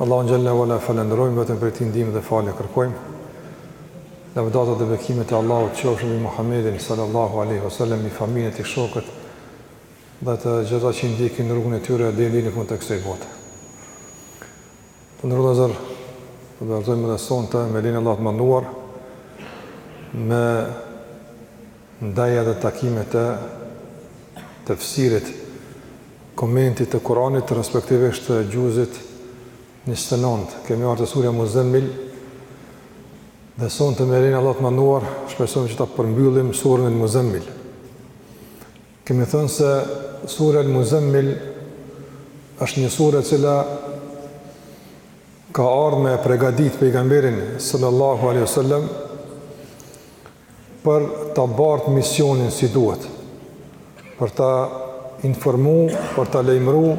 Allahun xhalla wa ala falënderojmë vetëm prej tij ndihmë dhe falje kërkojmë. Lavdatat dhe bekimet e Allahut qofshin mbi Muhammedin sallallahu alaihi wasallam, mbi familjen e shokët dhe të gjithë ata që ndjekin rrugën e tyre deri në fund të kësaj bote. Të nderuar vëllezër, vazhdojmë dhe sonte me lejen e Allahut të madhëruar me ndejat dhe takimet e tefsirit komentit të Kuranit, respektivisht Xhuzit njëzet e nëntë. Kemi ardhur te surja Muzemmil. Dhe sonte me lejen e Allahut të madhëruar, shpresojmë që ta përmbyllim suren El Muzemmil. Kemi thënë se surja El Muzemmil është një sure e cila ka ardhur me e pregadit pejgamberin sallallahu alaihi wasallam për ta bartë misionin si duhet, për ta informu, për ta lajmëru,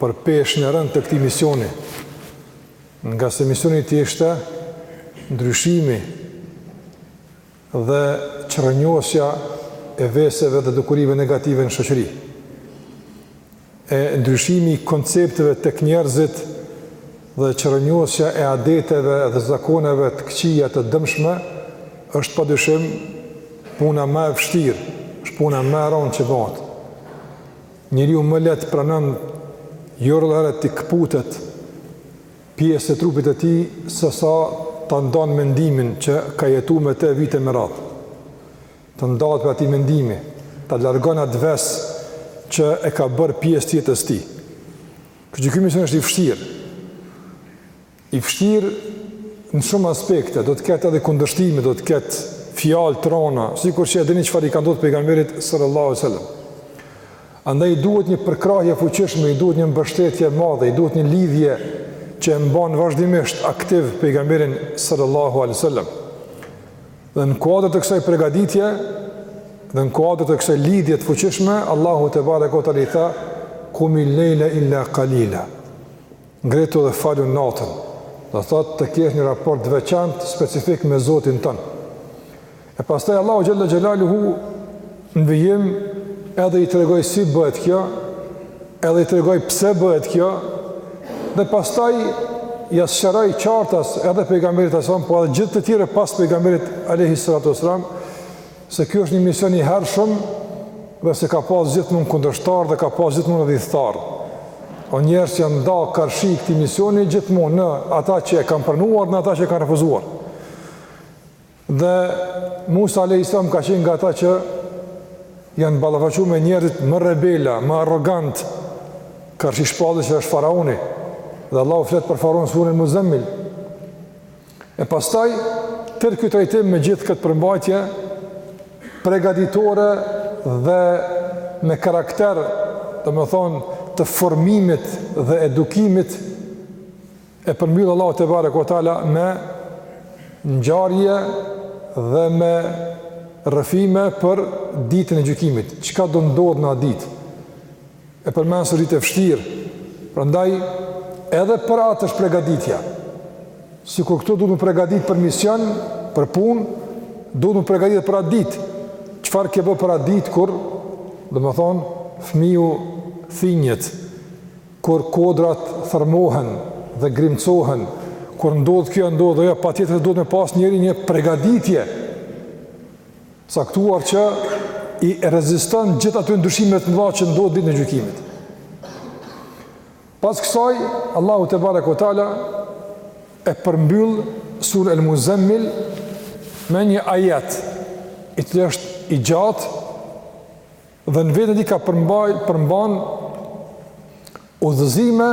për peshën e rëndë të këtij misioni, ngase misioni i tij ishte ndryshimi dhe çrrënjosja e veseve dhe dukurive negative në shoqëri. e ndryshimi i koncepteve tek njerëzit dhe çrrënjosja e adeteve dhe zakoneve të këqija të dëmshme është padyshim puna më e vështirë, është puna më e rëndë që bëhet. Njeriu më lehtë pranon jo rrallëherë t'i këputet pjesë e trupit të tij sesa ta ndan mendimin që ka jetu me të vite me radhë. të ndahet prej atij mendimi, ta largon atë ves që e ka bërë pjesë të jetës së tij. Kështu që ky mision është i vështirë. I vështirë në shumë aspekte, do të ketë edhe kundërshtime, do të ketë fjalë të rona, sikurse e dini çfarë i ka ndodhur pejgamberit sallallahu alajhi wasallam. Andaj i duhet një përkrahje e fuqishme, i duhet një mbështetje e madhe, i duhet një lidhje që e mban vazhdimisht aktiv pejgamberin sallallahu alajhi wasallam. Dhe në kuadër të kësaj pregaditje, dhe në kuadër të kësaj lidhje të fuqishme, Allahu tebareke we teala i tha, kumil lejle illa kalila, ngritu dhe falu natën, do të thotë të kesh një raport të veçantë, specifik me Zotin tënd. E pastaj Allahu xhelle xhelaluhu, Në vijim edhe i tregoj si bëhet kjo, edhe i tregoj pse bëhet kjo, dhe pastaj ia sqaroi qartas edhe pejgamberit alejhi selam, po edhe gjithë të tjerëve pas pejgamberit alejhi salatu wasallam, se ky është një mision i hershëm dhe se ka pas gjithmonë kundërshtarë dhe ka pas gjithmonë edhe ithtarë. O njerëzit janë nda karshi këtij misioni gjithmonë në ata që e kanë pranuar në ata që e kanë refuzuar. Dhe Musa alayhis salam ka qenë nga ata që janë ballafaquar me njerëzit më rebela, më arrogantë, karshi shpalljes siç është faraoni. Dhe Allahu flet për faraonin në suren Muzemmil. E pastaj tërë ky trajtim me gjithë këtë përmbajtje pregaditore dhe me karakter, domethënë të formimit dhe edukimit E përmbyll Allahu tebareke ue teala me ngjarje dhe me rrëfime për ditën e gjykimit, çka do ndodhë në atë ditë. E përmend si ditë e vështirë. Prandaj edhe për atë është pregaditja. Sikur këtu duhet m'u pregadit për mision, për punë, duhet m'u pregadit edhe për atë ditë. Çfarë ke bë për atë ditë kur, domethënë, fëmija thinjet Kur kodrat thërrmohen dhe grimcohen, kur ndodh kjo ndodh ajo, patjetër duhet me pas njeriu një pregaditje të caktuar që i reziston gjithë atyre ndryshimeve të mëdha që ndodhin ditën e gjykimit. Pas kësaj, Allahu tebareke ue teala e përmbyll suren El Muzemmil me një ajet i cili është i gjatë Dhe në vetën e tij ka përmbaj përmban udhëzime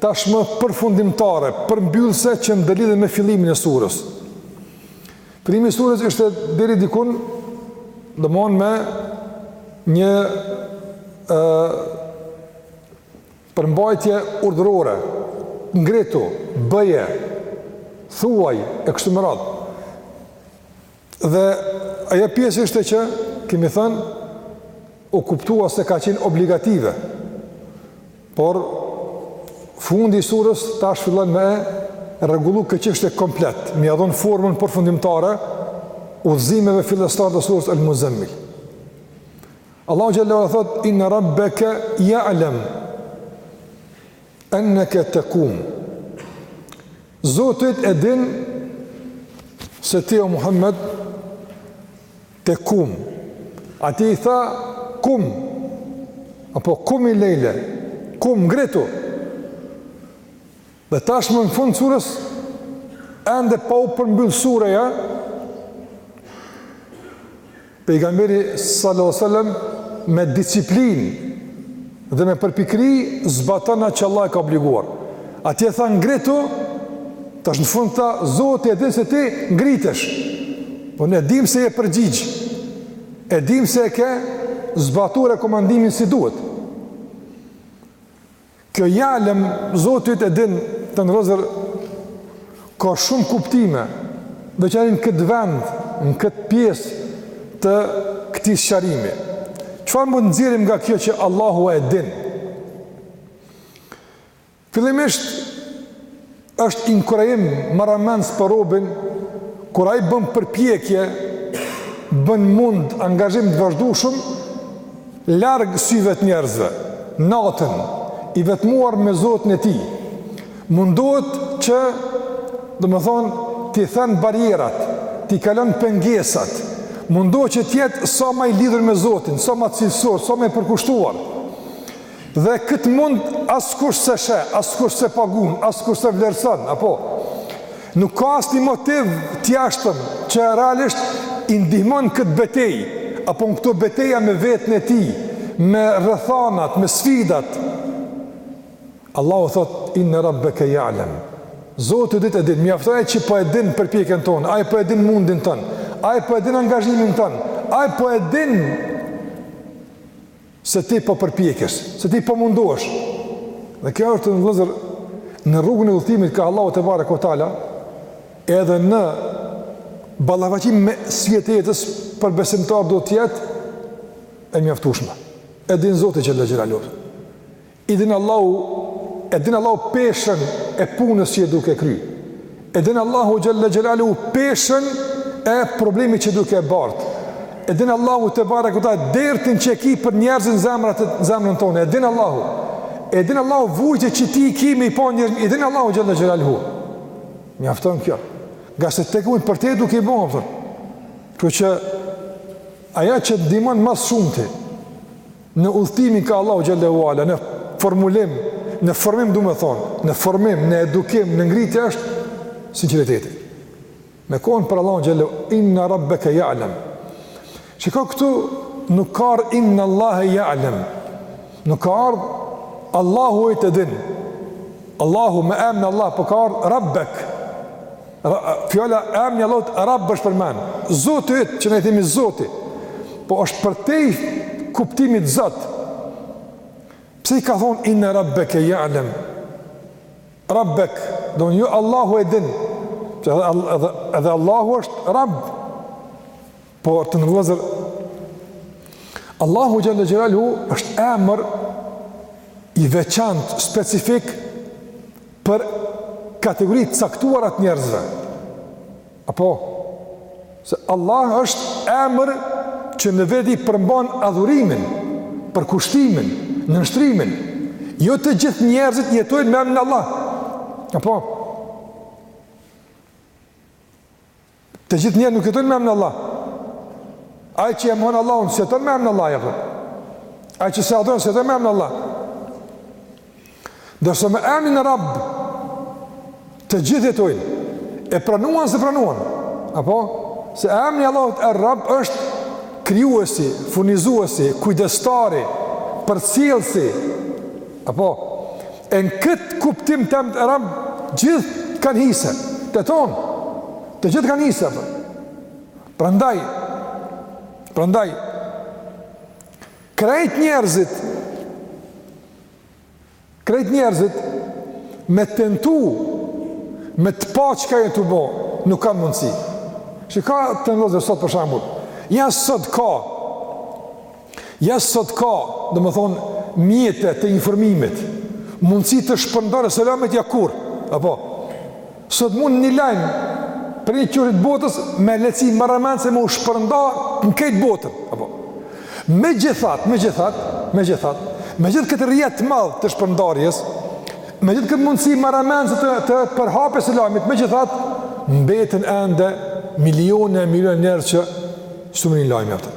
tashmë përfundimtare, përmbyllëse që ndërlidhen me fillimin e surës. Fillimi i surës ishte deri dikun domethënë me një ë përmbajtje urdhërore, ngritu, bëje, thuaj e kështu me radhë. Dhe ajo pjesë ishte që, kemi thënë, u kuptua se ka qenë obligative, por fundi i surës tash fillon me e rregullu këtë çështje komplet, me ia dhon formën përfundimtare, udhëzimeve fillestare të surës El Muzemmil. Allahu xhele ue ala thotë, inne rabbeke ja'lemu, Enneke tekumu Zoti yt e din se ti o Muhammed tekum, ati i tha kum apo kumil lejle kum ngritu dhe tashmë në fund të surës ende pa u përmbyll sureja Pejgamberi sallallahu alejhi ue sellem me disiplinë dhe me përpikëri e zbaton atë që Allahu e ka obliguar. Atje tha ngritu, tash në fund tha Zoti e din se ti ngritesh. Po ne dim se je përgjigj. E dim se e ke zbatuar rekomandimin si duhet. Kjo jalem zoti yt e din të nderuar vëllezër ka shumë kuptime veçan në këtë vend në këtë pjesë të këtij sqarimi çfarë mund t'nxjerrim nga kjo që Allahu e din fillimisht Është inkurajim marramendës për robin, kur ai bën përpjekje, bën mund angazhim të vazhdueshëm larg syve të njerëzve, natën, i vetmuar me Zotin e tij. Mundohet që, domethënë, t'i thejë barrierat, t'i kalon pengesat. Mundohet që të jetë sa ma i lidhur me Zotin, sa ma cilësor, sa ma i përkushtuar. Dhe këtë mund askush s'e sheh, askush s'e pagun, askush s'e vlerëson, apo? Nuk ka asnji motiv t'jashtëm që realisht i ndihmon n'këtë betejë, apo në këto beteja me veten e tij, me rrethanat, me sfidat. Allahu thotë, inne rabbeke jalem. Zoti yt e din, mjafton ajo që po e din përpjekjen tonë, ai po e din mundin tonë, ai po e din angazhimin tonë, ai po e din se ti po përpjekesh, se ti po mundohesh. Dhe kjo është të nderuar vëllezër, në rrugën e udhëtimit kah Allahu tebareke ue teala, edhe në ballafaqim me sfidat e jetës për besimtar do të jetë e mjaftushme. E din Zoti xhel-le xhelaluhu. E din Allahu, e din Allahu peshën e punës që je duke e kry. E din Allahu xhel-le xhelaluhu peshën e problemit që duke e bart. E din Allahu tebareke ue teala dertin që e ki për njerëzit n'zemrën, n'zemrën tande. E din Allahu. E din Allahu vujtjen që ti e ki me i pa njerëz. E din Allahu xhel-le xhelaluhu. Mjafton kjo. Ngase tekefundit për të duke i bo, Kjo që aja që t'ndihmon ma s'shumti, Në udhëtimin kah Allahu xhel-le ue ala në formulim, në formim du me thonë, në formim, në edukim, në ngritje është sinqeriteti. Me kon për Allahun xhel-le inne rabbeke ya'lam. Shiko këtu nuk ka ardh inne Allahe ya'lam. Nuk ka ardh Allahu e din. Allahu me emrin Allah po ka ardh rabbek. Fjala, emri i Allahut Rabb është përmend. Zoti yt që ne themi Zoti. po është përtej kuptimit Zot. Pse i ka thonë inne Rabbeke ya'lam? Rabbek, domethonë jo Allahu e din. Që edhe, edhe, edhe Allahu është Rabb. Por të nderuar vëllezër, Allahu xhel-le xhelaluhu është emër i veçantë, specifik, për kategori të caktuara të njerëzve. Apo se Allah është emër që në vedi përmban adhurimin, përkushtimin, nënshtrimin. Jo të gjithë njerëzit jetojnë me emrin Allah. Apo Të gjithë njerëzit nuk jetojnë me emrin Allah. Ai që e mohon Allahun, s'jeton me emrin Allah, apo? Ai që s'e adhuron, s'jeton me emrin Allah. Ndërsa me emrin Rabb të gjithë jetojnë. E pranuan s'e pranuan. Apo se emri i Allahut Er-Rabb është krijuesi, furnizuesi, kujdestari, përcjellësi. Apo E në këtë kuptim të emnit Rab, gjithë kanë hise, të tonë, të gjithë kanë hise, apo. Prandaj, prandaj, krejt njerëzit, krejt njerëzit, me tentu, me të pa çka je tu bo, nuk kanë mundësi. Që ka të nderuar vëllezër sot për shembull, ja sot ka, Ja sot ka, domethonë, mjete të informimit, mundësi të shpërndarjes së lajmit ja kurrë, apo, sot mund një lajm prej një qoshit botës me lehtësi marramendëse me u shpërnda në krejt botën, apo. Megjithatë, megjithatë, megjithatë, me gjithë këtë rrjet madh të shpërndarjes, me gjithë këtë mundësi marramendëse të, të përhapjes së lajmit, megjithatë, mbeten ende miliona e miliona njerëz që s'u mrrin lajmi atje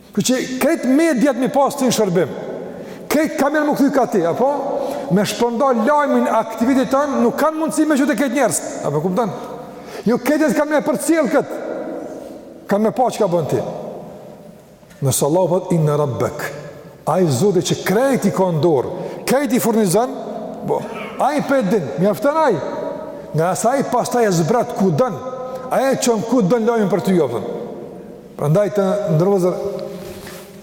Kështu që krejt mediat me i pas ti në shërbim. Krejt kamerat me u kthy ka ti, apo? Me shpërnda lajmin aktivitetit tand, nuk kanë mundësi me çu te krejt njerëz. A po kupton? Jo krejt njerëz kanë me përcjell këtë. Kanë me pa çka bon ti. Nëse Allahu thot, inne rabbek. Ai Zoti që krejt i ka n'dorë, krejt i furnizon, apo, Ai pe din, mjafton Ai. Ngase Ai pastaj e zbret ku don, Ai e çon ku don lajmin për ty, mjafton. Prandaj të nderuar vëllezër,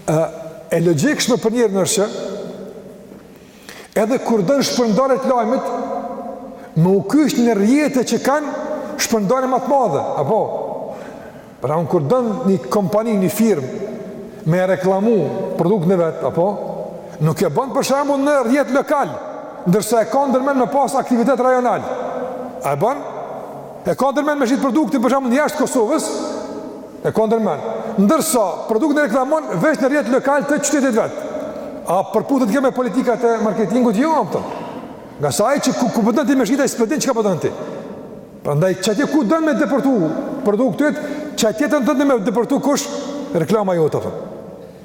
e, e logjikshme për njerin është që, edhe kur don shpërndarje t'lajmit, me u kyç në rrjete që kanë shpërndarje ma të madhe, apo? Prandaj kur don një kompani, një firmë, me reklamu produktin e vet, apo? Nuk e bën për shembull në rrjet lokal, ndërsa e ka ndërmend me pas aktivitet rajonal. A e ban? E ka ndërmend me shit produktin për shembull jashtë Kosovës, e ka ndërmend. Ndërsa produktin e reklamon veç në rrjet lokal të qytetit vet. A përputhet kjo me politikat e marketingut? Jo, apo. Ngase ai që ku, ku po don ti me shit ai s'pe din çka po don ti. Prandaj qatje ku don me depërtu produktet, qatje ti don me depërtu kush reklama jote, apo.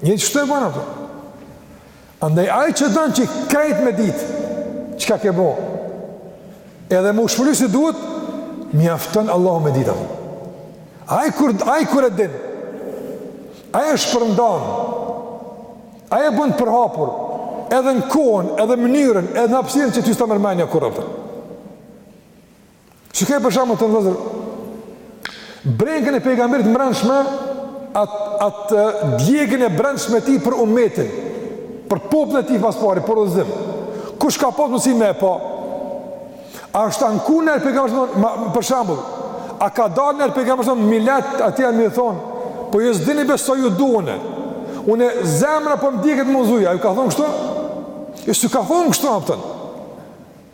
Një qeshtu e ban, apo. Andaj ai që don që krejt me ditë çka ke bo, edhe me shfry si duhet, mjafton Allahu me ditë atë. Ai kur ai kur e din, ai e shpërndan, ai e bën të përhapur, edhe në kohën, edhe mënyrën, edhe në hapësirën që ty s'ta merr menja kurr atë. Shiko për shembull ti vllezër brengën e pejgamberit të mbrendshme atë atë, djegën e brendshme tij për umetin, për popullin e tij pas pari, për udhëzim. Kush ka pas mundësi me e pa? A është anku najherë pejgamberi për shembull? A ka dalë najherë pejgamberi te mileti atje me u thonë, po ju s'dini be sa ju du. Unë zemra po më djeget për ju, a ju ka thon kështu? Ju s'u ka thon kështu haptën.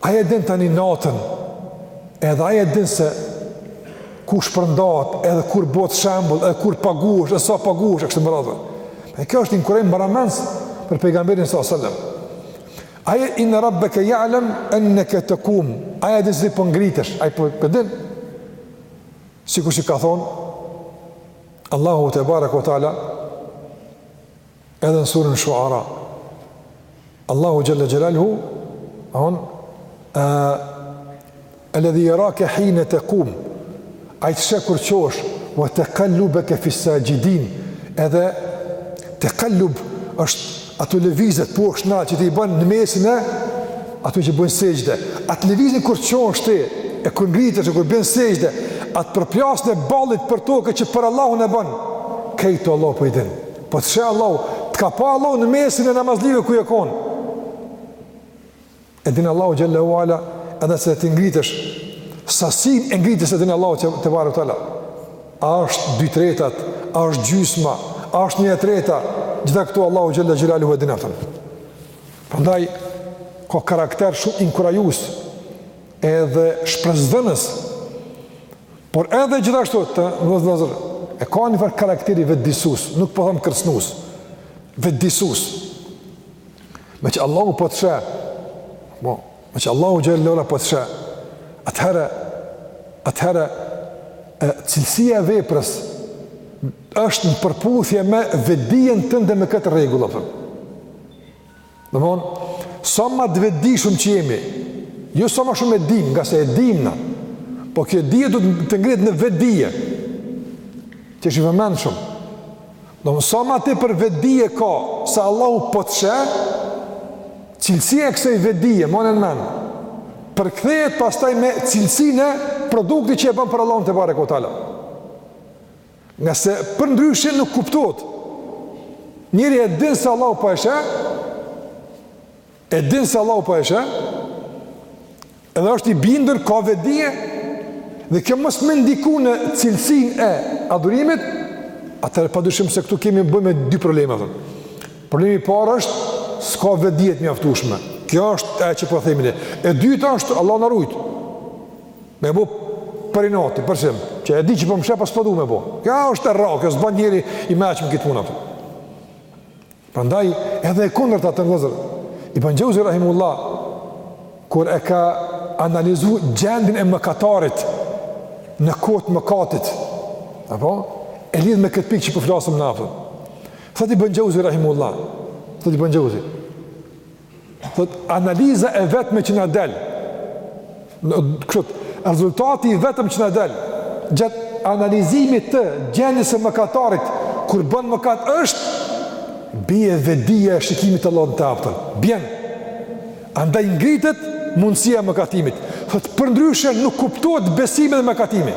Ai e din tani natën, edhe ai e din se ku shpërndahet, edhe kur bëhet shembull, edhe kur paguhesh, edhe sa paguhesh, e kështu me radhë. E kjo është inkurajim marramendës për pejgamberin salallahu alejhi ve selem. Ai inne rabbeke ja'lemu enneke tekum, ai e din se ti po ngritesh, ai po e din. Sikur që ka thonë, Allahu tebareke ve teala, Edhe në surën Shuara, Allahu Xhelle Xhelaluhu thon, elledhi jerake hine tekum, ai të sheh kur çohesh, ve tekallubeke fis-saxhidin, edhe tekallub është ato lëvizjet, poshtë-nalt që ti i banë në mesin e atyne që bëjnë sexhde, atë lëvizjen kur çohesh ti, e kur ngritesh e kur bën sexhde, atë përplasjen e ballit për toke që për Allahun e banë, krejt Allahu po i din. Po të sheh Allahu, të ka pa Allahu në mesin e namazlive ku je konë. E din Allahu xhelle ve ala, edhe se ti ngritesh, sasinë e ngritjes e din Allahu tebareke ve teala. A është dy tretat, a është gjysma, a është një e treta, gjitha këto Allahu xhelle xhelaluhu e din atë. Prandaj, ka karakter shumë inkurajus edhe shpresëdhënës Por edhe gjithashtu ti vëllezër, e ka një farë karakteri vetëdijsus, nuk po thom kërcnus, vetëdijsus. Meqë Allahu po të sheh, po, meqë Allahu xhelle ve ala po të sheh, atëherë, atëherë, cilësia e veprës është në përputhje me vetëdijen tënde me këtë rregull apo Domethon, sa ma të vetëdijshëm që jemi, jo sa ma shumë e dim, ngase e dimë na, po kjo dije duhet të ngrihet në vetëdije, të jesh i vëmendshëm. Domethon, sa ma tepër vetëdije ka, se Allahu po të sheh, cilësia e kësaj vetëdije, mane në men, përkthejet pastaj me cilësinë e produktit që e bën për Allahun tebareke ve teala. Ngase përndryshe nuk kuptohet. Njeri e din se Allahu po e sheh, e din se Allahu po e sheh, edhe është i bindur, ka vedije, dhe kjo mos me ndiku në cilësinë e adhurimit, atëherë pa dyshim se këtu kemi bëjmë me dy probleme. Dhe. Problemi i parë është, s'ka vedije t'mjaftushme. Kjo është ajo që po themi ne. E dyta është, Allahu na rujtë. Me bo për inati, për shembull, që e di që po më shef, po s'po du me bo. Kjo është e rrallë, kjo s'bën njeri i mençëm këtë punë ato. Prandaj, edhe e kundërta tani vllezër, Ibn Xheuzi rahimehullah, kur e ka analizu gjendjen e mëkatarit në kohë t'mëkatit, apo, e lidh me këtë pikë që po flasim ne, a kupton. Thot Ibn Xheuzi rahimehullah, thot Ibn Xheuzi. Thot analiza e vetme që na del. Kështu, rezultati i vetëm që na del gjatë analizimit të gjendjes së mëkatarit kur bën mëkat është bie vedija e shikimit të Allahut, a kupton. Bjen. Andaj ngritet mundësia e mëkatimit. Thot përndryshe nuk kuptohet besimi dhe mëkatimi.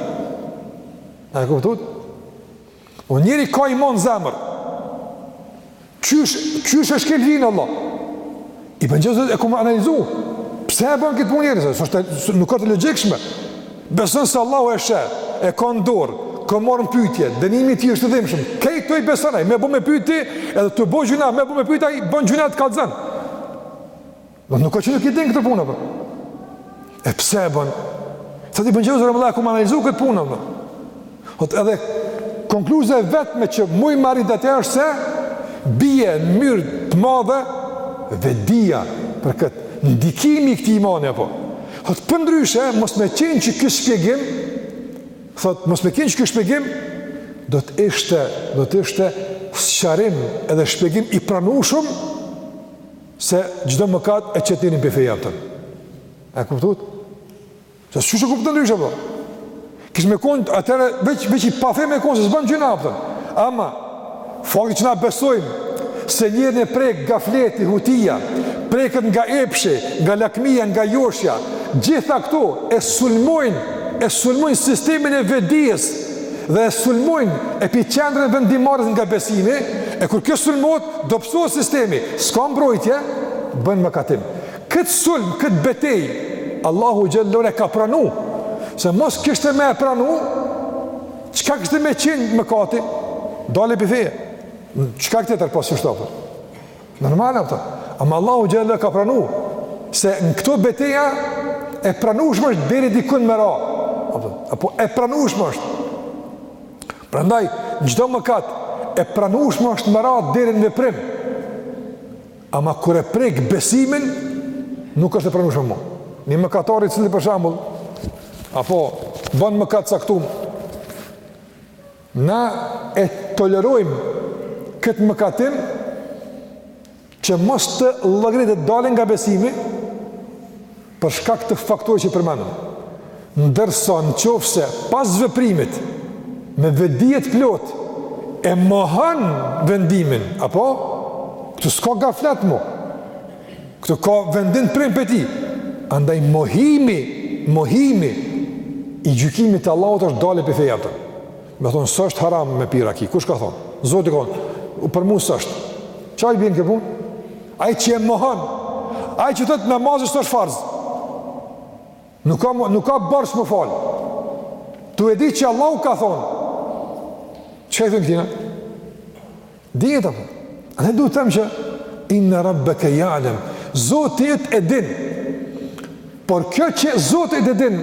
A e kuptuat? O njeri ka iman n'zemër. Qysh, qysh e shkel vijën e Allahut? Ibn Xheuzi thot e kom analizu. Pse e bën këtë punë njeri? S'është, nuk është logjikshme. Beson se Allahu e sheh, e ka në dorë, ka me marrë në pytje, dënimi i tij është i dhimshëm. Krejt i beson ai, me bo me pyt, edhe tu bo gjynah, me bo me pyt ai, bon gjynah të kallxon. Do nuk ka që nuk i din këto punë, apo. E pse e bën? Thot Ibn Xheuzi rahimehullah, e kom analizu këtë punë, apo. Thot edhe konkluza e vetme që muj me arrit te ajo është se, bie në mënyrë të madhe vedija për këtë, ndikimi i këtij imani, apo. Thot përndryshe, mos me qenë qiky shpjegim, thot, mos me qenë qiky shpjegim, do të ishte, do të ishte sqarim edhe shpjegim i pranushëm, se çdo mëkat e qet njerin pi feje, a kupton. A kuptuat? Se qysh e kupton ndryshe apo. Kish me kon atëherë veç veç i pafe me kon se s'bën gjynah, a kupton. Ama fakti që na besojmë se njerin e prek gafleti, hutia, preket nga epshi, nga lakmia, nga joshja, gjitha këto e sulmojnë, e sulmojnë sistemin e vedijes dhe e sulmojnë epicentrën e vendimmarrjes nga besimi, e kur kjo sulmohet, Dobësohet sistemi, s'ka mbrojtje, bën mëkatim. Këtë sulm, këtë betejë, Allahu xhallahu e ka pranu, se mos kishte me e pranu, çka kishte me qenë mëkati? Dalje pi feje. Çka tjetër pasë shtapë? Normal, a kupton. Ama Allahu xhallahu ka pranu se në këto beteja e pranueshme është deri dikun me ra. Apo e pranueshme është. Prandaj, çdo mëkat e pranueshme është me rrallë deri në veprim. Ama kur e prek besimin, nuk është e pranueshme më. Një mëkatar i cili për shembull apo bën mëkat të caktum, na e tolerojmë këtë mëkatin që mos të llogaritet i dalë nga besimi për shkak të faktorëve që përmendëm. Ndërsa në qoftë se pas veprimit me vetëdije të plotë e mohon vendimin, apo këtu s'ka gaflet më. Këtu ka vendim të premë prej tij. Andaj mohimi, mohimi i gjykimit të Allahut është dalje prej feje Me thonë, s'është haram me pi raki, kush ka thonë? Zoti ka thonë, për mu s'është. Ça i bjen kjo punë? Ai që e mohon, ai që thotë namazi s'është farz. Nuk ka, nuk ka borxh me falë. Tu e di që Allahu ka thonë. Ç'e gjen këtina? Dihet apo? Ne duhet të themi që inna rabbaka ya'lam. Zoti yt e din. Por kjo që Zoti yt e din,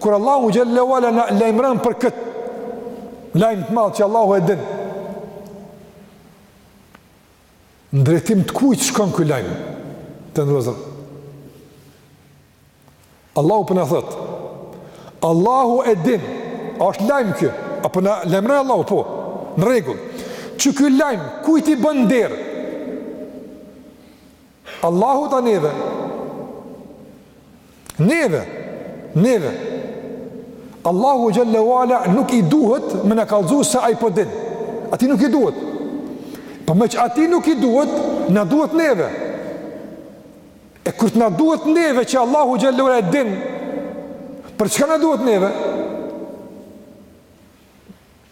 kur Allahu xhelle ve ala na lajmëron për kët lajm të madh që Allahu e din. Në drejtim të kujt shkon ky lajm? Të ndrozë. Allahu po na thot. Allahu e din. A është lajm ky? Apo na lajmëron Allahu po. Në rregull. Që ky lajm kujt i bën nder? Allahu ta neve. Neve. Neve. Allahu xhelle ve ala nuk i duhet me na kallzu se ai po din. Atij nuk i duhet. Por meqë atij nuk i duhet, na duhet neve. E kur të na duhet neve që Allahu xhallahu e din, për çka na duhet neve?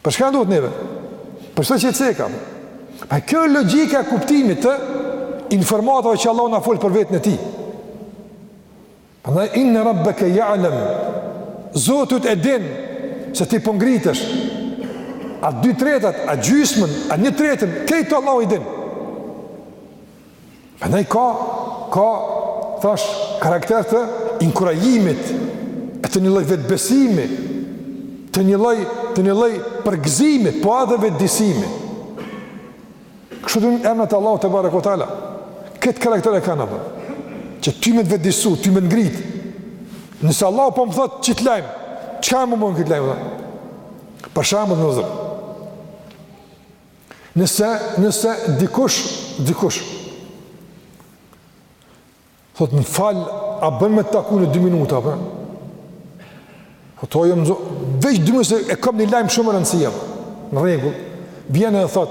Për çka na duhet neve? Për çka qetash e kam? Pa kjo është logjika e kuptimit të informatave që Allahu na fol për veten e tij. Prandaj inna rabbaka ya'lam. Zoti yt e din se ti po ngritesh. A dy tretat, a gjysmën, a një tretën, këtë Allahu e din. Prandaj ka, ka, thash, karakter të inkurajimit, e të një lloj vetëbesimi, të një lloj, të një lloj përgëzimi, po edhe vetëdijësimi. Kështu të tëra emnat e Allahut tebareke ve teala, këtë karakter e kanë ato, që ty me të vetëdijësu, ty me të ngritë, nëse Allahu po më thotë qit lajm, çka për mu në këtë lajm, dhe? Për shembull në zërë, Nëse, nëse dikush, dikush, thot m'fal, a bën me t'taku në 2 minuta, apo? Po thot jam zonë, veç dy minuta e kam një lajm shumë me rëndësi apo. Në rregull. Vjen edhe thot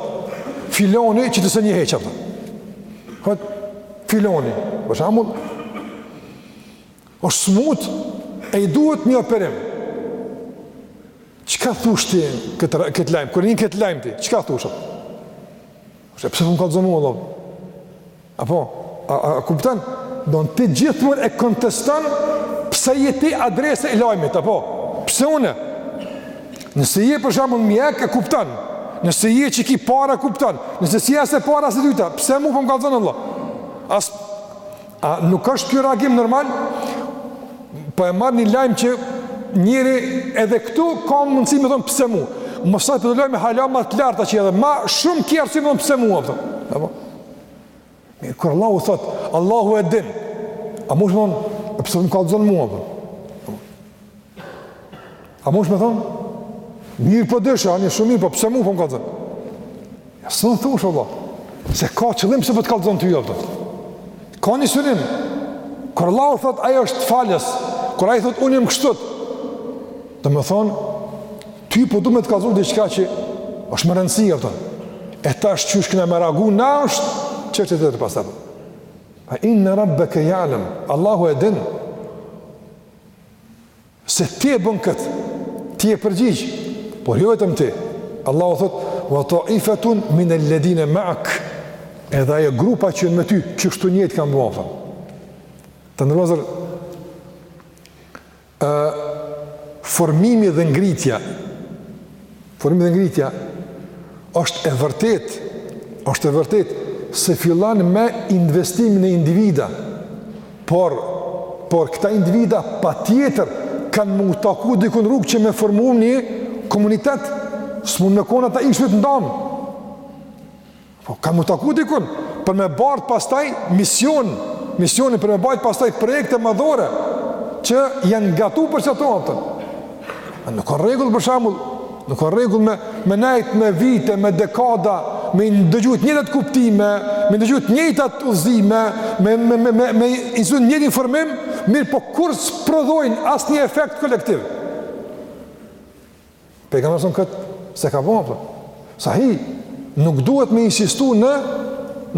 filoni qet sen e heq apo. Thot filoni, për shembull, Është smut e i duhet një operim. Çka thush ti këtë këtë lajm? Kur e nin këtë lajm ti, çka thush? Ose pse po m'kallzon vlla? Apo a, a, a kupton? Domethënë ti gjithmonë e konteston pse je ti adresa e lajmit apo? Pse unë? Nëse je për shembull mjek e kupton. Nëse je që ki para e kupton. Nëse s'je as e para as e dyta, pse mua po më kallzon vlla? As A nuk është ky reagim normal? Po e marr një lajm që njeri edhe këtu ka mundësi me thonë pse mu. Mos t'flasim për lajme hala ma të larta që edhe ma shumë ki arsye me thonë pse mu. Apo? Mirë, kur Allah thotë, Allahu e din. A munesh me thonë, pse m'kallzon mua? Apo? A mundesh me thonë? Mirë po e dish, ani shumë mirë, po pse mu po më kallzon? Ja, s'e thush, vlla, se ka qëllim pse po të kallzon ty, apo. Ka një synim, kur Allahu thot, ajo është falës, kur ai thot, unë jam kështu, domethonë, ty po du me të kallzu diçka që është me rëndësi, Allah. E tash qysh kena me reagu, na është, që që të të pasatëm. Inne rabbeke jalemu, Allahu e din, Se ti e bën këtë, ti je përgjigj, por jo vetëm ti. Allahu thot: "Wa ta'ifatun min alladhina ma'ak." Edhe ajo grupa që janë me ty, qeshtu njëjtë kanë bo. Të nderuar vllezër ë formimi dhe ngritja Formimi dhe ngritja është e vërtetë, është e vërtetë se fillon me investimin në individa, por por këta individa patjetër kanë m'u taku dikun rrugë që me formu një komunitet, s'mund me kon ata ishujt ndamë. Po, kanë m'u taku dikun, për me bartë pastaj mision, misionin për me bajtë pastaj projekte madhore, që janë gatu për që të atër. Nuk o n'rregull për shembull, nuk o n'rregull me, me nejt me vite, me dekada, me dëgju t'njëjtat kuptime, me dëgju t'njëjtat udhëzime, me, me, me, me, me izun njëjt informim, mirëpo kur s'prodhojnë asnjë efekt kolektiv. Pejgamberi s.a.s. kët s'e ka bo apo? Sahi, nuk duhet me insistu në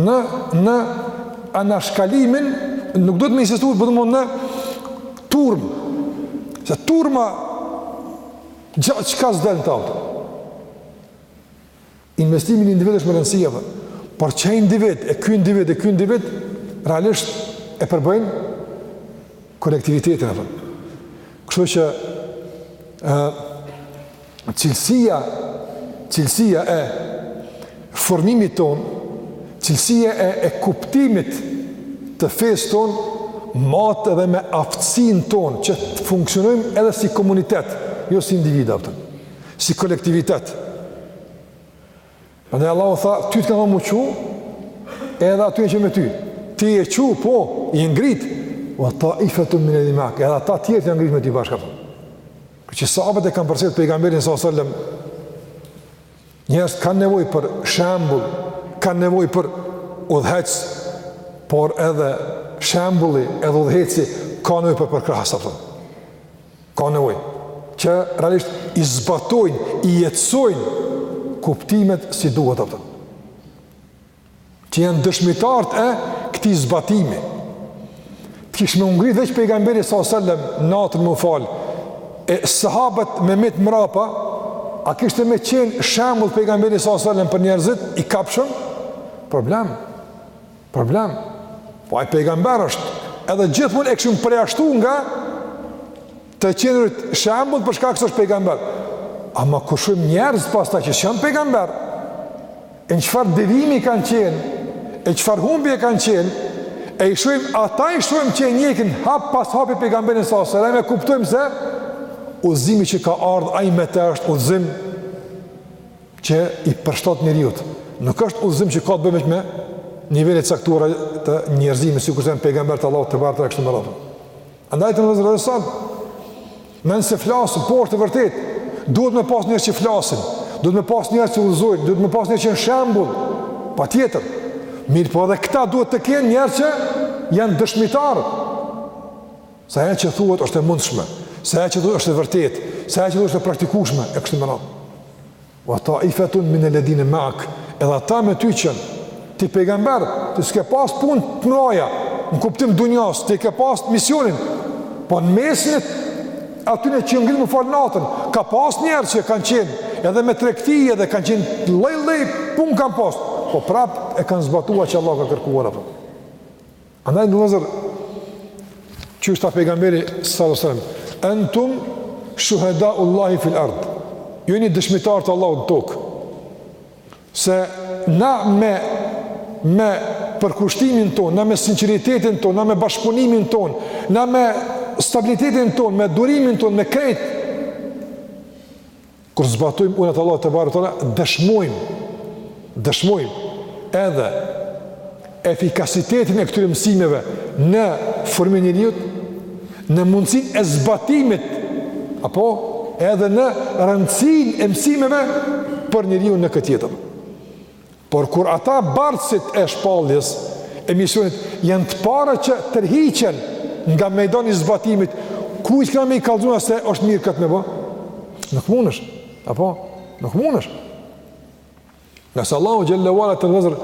në në anashkalimin, nuk duhet me insistu po domethon në turmë. Se turma çka s'dën këta. Investimi n'individ është me rëndësi apo? Por ky individ, e ky individ, e ky individ realisht e përbën kolektivitetin apo. Kështu që ë cilësia cilësia e formimit tonë, cilësia e, e kuptimit të fesë tonë, matet edhe me aftësinë tonë, që të funksionojmë edhe si komunitet, jo si individ apo. si kolektivitet. Andaj Allahu tha, ty të kam me çu, edhe ata që me ty. Ti je çu, po je ngrit, wa taifetun minel-ledhine meak, edhe ata tjerë të ngrit me ty bashkë. Kështu që sahabët e kanë përcjell pejgamberin s.a.s. Njerëzit kanë nevojë për shembull, kanë nevojë për udhëheqës, por edhe shembulli edhe udhëheqësi ka nevojë për përkrahës, apo. Ka nevojë që realisht i zbatojnë, i jetësojnë kuptimet si duhet apo. Të janë dëshmitarët e këtij zbatimi. Të kish me u ngrit veç pejgamberi s.a.s. natën me u fal, e sahabët me met mrapa, a kishte me qenë shembull pejgamberi s.a.s. për njerëzit, i kapshëm? Problem. Problem, po ai pejgamber është, edhe gjithmonë e kishim përjashtu nga të qenërit shembul për shkak se është pejgamber. Ama kur shohim njerëz pastaj që s'janë pejgamber, e në çfarë devijimi kanë qenë, e n'çfarë humbje kanë qenë, e i shohim, ata i shohim që e ndjekin hap pas hapi pejgamberin s.a.s., e kuptojmë se udhëzimi që ka ardh ai me të është udhëzim, që i përshtatet njeriut. Nuk është udhëzim që ka të bëjë me nivele të caktuara të njerëzimit, sikur janë pejgamberët e Allahut e kështu me radhë. Andaj të nderuar vëllezër, nëse flasim po është e vërtet. Duhet me pas njerëz që flasin, duhet me pas njerëz që udhëzojnë, duhet me pas njerëz që janë shembull. Patjetër. Mirëpo edhe këta duhet të kenë njerëz që janë dëshmitarë. Se ajo që thuhet është e mundshme, se ajo që thuhet është e vërtetë, se ajo që thuhet është e praktikueshme e kështu me radhë. Wa ta'ifatu min alladhina ma'ak, edhe ata me ty që, ti pejgamber, ti s'ke pas punë të mëdha, në kuptim dunjas, ti ke pas misionin. Po në mesin e atyne që u ngritën me u fal natën, ka pas njerëz që kanë qenë edhe me tregti edhe kanë qenë lloj-lloj punë kanë pas, po prapë e kanë zbatu atë që Allahu ka kërkuar apo. Andaj vëllezër, kështu tha pejgamberi sallallahu sallam, entum shuheda Allahi fil ard, ju jeni dëshmitarë të Allahut në tokë, se na me, me përkushtimin tonë, na me sinceritetin tonë, na me bashkëpunimin tonë, na me stabilitetin tonë, me durimin tonë, me krejt, Kur zbatojmë urdhrat e Allahut tebareke ue teala, dëshmojmë dëshmojmë edhe efikasitetin e këtyre mësimeve në formimin e njeriut, në mundësinë e zbatimit apo edhe në rëndësinë e mësimeve për njeriun në këtë jetë. Por kur ata bartësit e shpalljes, e misionit, janë të parët që tërhiqen nga mejdani i zbatimit, kujt kena me i kallzu na se është mirë këtë me bo? Nuk munesh, apo? Nuk munesh. Ngase Allahu xhele ue ala të nëzër,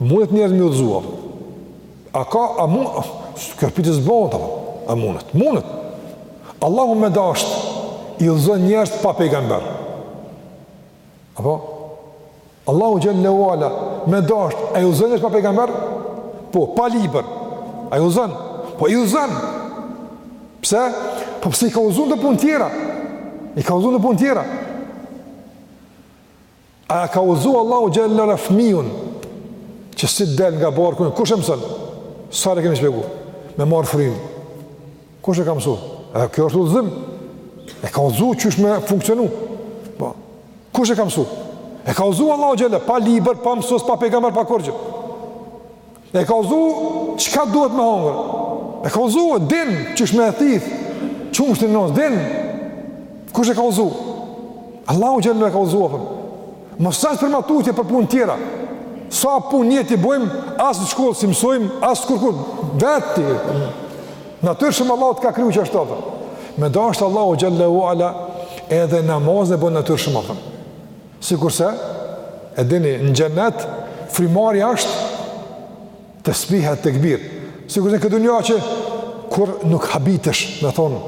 mundet njerëzit me i udhëzu. A ka, a mund, a, kërpiti zbonë, apo? A mundet, mundet. Allahu me dashtë, i udhëzon njerëzit pa pejgamber. Apo? Allahu xhele ue ala, me dasht, a i udhëzon njerëzit pa pejgamber? Po, pa libër, a i udhëzon, po i udhëzon. Pse? Po pse i ka udhëzu n'do punë tjera? I ka udhëzu n'do punë tjera? A ka udhëzu Allahu xhele ue ala fmijën, që si del nga barku, kush e mëson? Sa herë e kemi shpjegu, me marrë frymë. Kush e ka mësu? E, kjo është udhëzim. E ka udhëzu qysh me funksionu. Po. Kush e ka mësu? E ka udhëzu Allahu xhele, pa libër, pa mësus, pa pejgamber, pa kurgjë. E ka udhëzu çka duhet me hongër. E ka udhëzu, din, qysh me e thith, qumështin e nënës, din. Kush e ka udhëzu? Allahu xhele e ka udhëzu, apo. Mos flas për ma tutje për punë tjera. Sa punë n'jetë i bëjmë, as në shkollë s'i mësojmë, as kurrkun, vetë. Natyrshëm Allahu të ka krijuar qashtu, apo. Me dasht Allahu xhele ue ala edhe namazin e bën natyrshëm, apo. Sikurse e dini në xhenet frymëmarrja është tesbih e tekbir, sikur në këtë dunja që kurrë nuk habitesh, me thonë,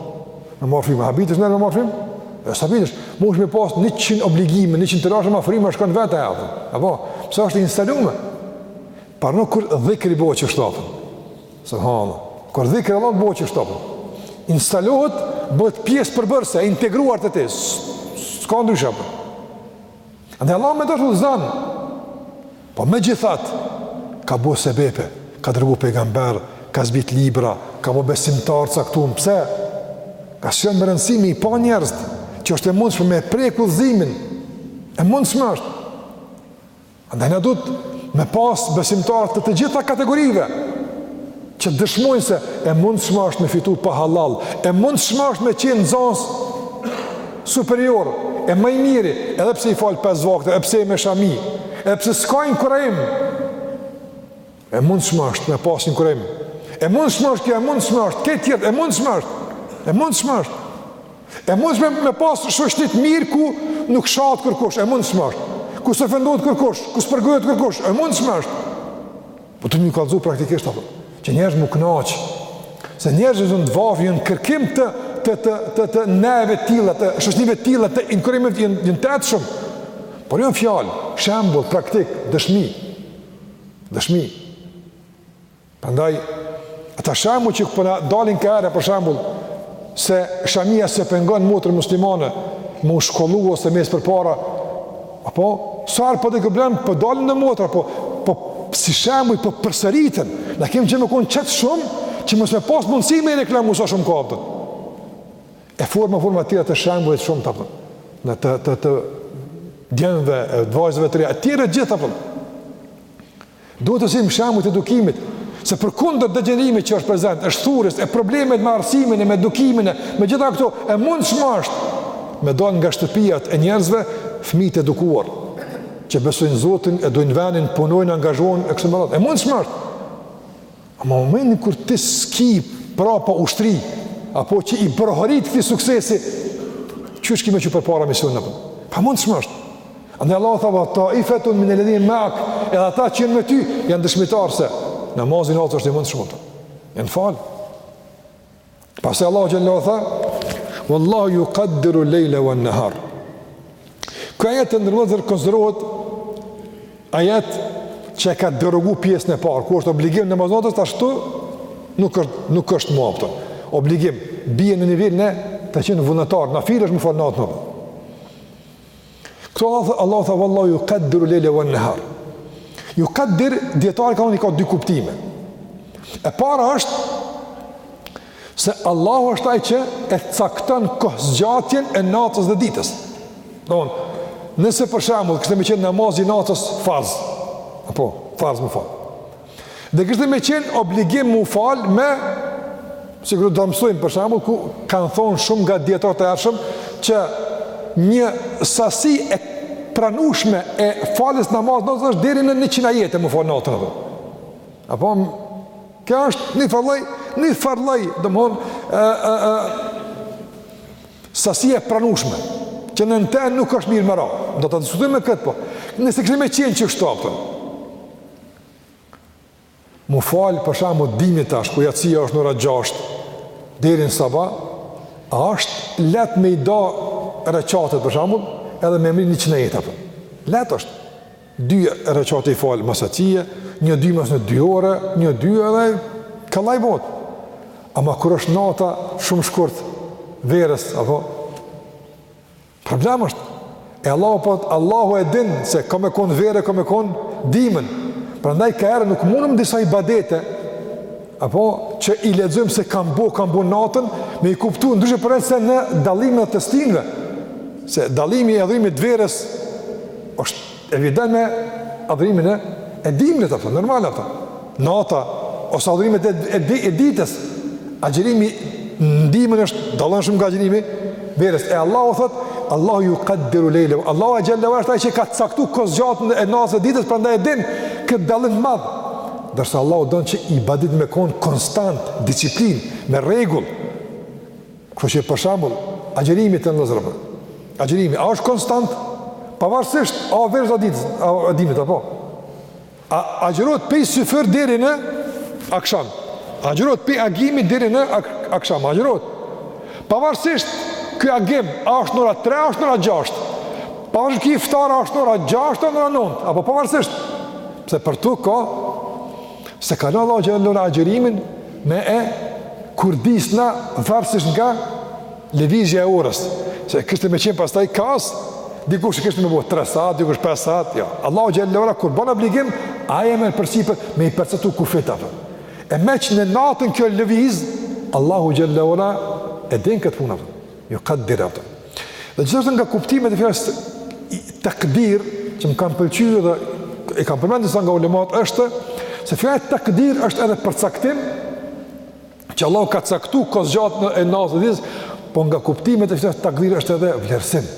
me marrë frymë, habitesh me marrë frymë, a s'habitesh, munesh me pasë njëqind obligime, njëqind telashe, ama fryma shkon vetë, apo, e po, pse është instalume, prandaj kur dhikri bohet qashtu, apo, subhanallah, kur dhikri Allahut bohet qashtu, apo, instalohet, bëhet pjesë përbërëse, integruar te ti, s'ka ndryshe, Andaj Allahu me dashtë udhëzon, po megjithatë, ka bo sebepe, ka dërgu pejgamber, ka zbrit libra, ka bo besimtarë të caktun, pse? Ka qenë me rëndësi me i pa njerëzit, që është e mundshme me prek udhëzimin, e mundshme është. Andaj na duhet me pas besimtarë të të gjitha kategorive, që dëshmojnë se e mundshme është me fitu pa halal, e mundshme është me qenë nxënës superior, e më i miri, edhe pse i falë pesë vakte, edhe pse je me shami, edhe pse s'ka inkurajim, e mundshme është me pas inkurajim, e mundshme është kjo, e mundshme është, kjo tjetra, e mundshme është, e mundshme është, e mundshme me pas shoqni t'mirë ku nuk shahet kërkush, e mundshme është, ku s'ofendohet kërkush, ku s'përgojohet kërkush, e mundshme është, Po tu ju kallëzu praktikisht apo, që njerëzit m'u knaqë, se njerëz në të vafë janë n'kërkim të, të, të, të, të neve tilla, të shoqnive t'tilla, të inkurajimit janë, janë të etshëm. Por jo n'fjalë, shembull praktik, dëshmi. Dëshmi. Prandaj, ata shembuj që po na dalin kaherë, për shembull, se shamia s'e pengon motrën muslimane, m'u shkollu ose me ecë përpara, Apo, sa herë po të këblenë, po dalin në motra, po, po si shembuj, po përsëritën. Na kemi që me konë qaq shumë, që mos me pasë mundësi me i reklamu sa shumë ka, a kupton. E forma, forma tjera të shembujt shumë, a kupton. Në të, të, të, të djemve, e vajzave të reja, tjere gjithë, a kupton. Duhet të sjellim shembuj të edukimit, se përkundër degjenerimit që është prezent, e shthurjes e problemet me arsimin e me edukimin e me gjitha këto, e mundshme është me dalë nga shtëpiat e njerëzve, fmi të edukuar, që besojnë Zotin, e dojnë venin, punojnë, angazhohen, e kështu me radhë, e mundshme është. Ama momentin kur ti s'ki prapa ushtri, apo që i brohorit këtij suksesi, qysh ki me çu përpara misionin apo? Pamundshme është. Andaj Allahu tha, wa taifetun minel-ledhine meak, edhe ata që janë me ty, janë dëshmitarë se, namazi i natës është i mundshëm. Janë falë. Pastaj Allahu xhallahu tha, "Wallahu yuqaddiru al-layla wan-nahar." Ky ajet, të nderuar vëllezër, konsiderohet ajet që e ka derogu pjesën e parë, ku është obligim namazi i natës, tash nuk është, nuk është më, a kupton, obligim, bie në nivel në të qenë vullnetar, nafile është me falë natën. Këtu Allah tha, Allah tha, Wallahu ju kaddiru lejle wa nëhar. Ju kaddir, dijetarët thonë i ka dy kuptime. E para është, se Allah është ai që e cakton kohëzgjatjen e natës dhe ditës. Don, nëse për shembull kishte me qenë namazi natës farz, apo farz me fal. Dhe kishte me qenë obligim m'u falë me, sikur do ta mësojmë për shembull, ku kanë thonë shumë nga dijetarët e hershëm, që një sasi e pranushme e faljes së namazit të natës është deri në njëqind ajete m'u falë natën ato. Apo, kjo është një farë lloj, një farë lloj, domethonë, sasi e pranushme, që nën ten nuk është mirë me ra. Do ta diskutojmë me këtë po. Nëse kishte me qenë qështu, a kupton, M'u falë për shembull dimrit tash, ku jatësia është në ora gjasht, deri n sabah, a është leht me i da reqatet për shembull, edhe me emri një qënë jetë, apo. Leht është. Dy reqate i falë mas jacije, një dy mes në dy ore, një dy edhe ka laj botë. Ama kur është nata shumë shkurt verës, apo, Problem është, e Allahu po të Allahu e din se ka me konë verë, ka me konë dimër, prandaj kaherë nuk mundëm disa ibadete, apo që i lexojmë se kam bo, kam bo natën, me i kuptu ndryshe për shkak se në dallime edhe të stinve, se dallimi i adhurimit t verës është Evident me adhurimin e, e dimrit, a kupton, normal, a kupton. Nata, ose adhurimet e, e, e ditës, agjërimi në dimër është dallon shumë nga agjërimi i verës. E Allahu thot, Allahu jukaddiru lejle. Allahu azze ve xhel është ai që ka caktu kohëzgjatjen e natës e ditës, prandaj e din këtë dallim t madh. Ndërsa Allahu don që ibadeti me konë konstant, disiplin, me rregull. Kështu që për shembull, agjërimi të ndozur apo? Agjërimi a është konstant? Pavarësisht a verës ditës, a dimrit apo? A agjërohet pe syfyr deri në aksham? Agjërohet pe agimi deri në ak aksham? Agjërohet. Pavarësisht ky agim a është në ora 3 a është në ora 6? Pavarësisht ky iftar a është në ora 6 a është në ora 9? Apo pavarësisht pse për t'u kan se ka Allahu xhelle shanuhu agjërimin Me e kurdis na varësisht nga lëvizja e orës, se kishte me qenë pastaj kaos, dikush kishte me bo 3 saat, dikush 5 saat, ja. Jo. Allahu xhelle ve ala, kur bon obligim, ai e merr përsipër, me i përcaktu kufit, a kupton. E meqë në natën kjo lëviz, Allahu xhelle ve ala e din këtë punë, a kupton, ju jukaddiru, a kupton. Dhe gjithashtu nga kuptimet e fjalës takdir, që më kanë pëlqy dhe e kanë përmend disa nga ulemat është se fjala takdir është edhe përcaktim që Allahu ka caktu kohëzgjatjen e natës e ditës, po nga kuptimet e fjalës takdir është edhe vlerësim.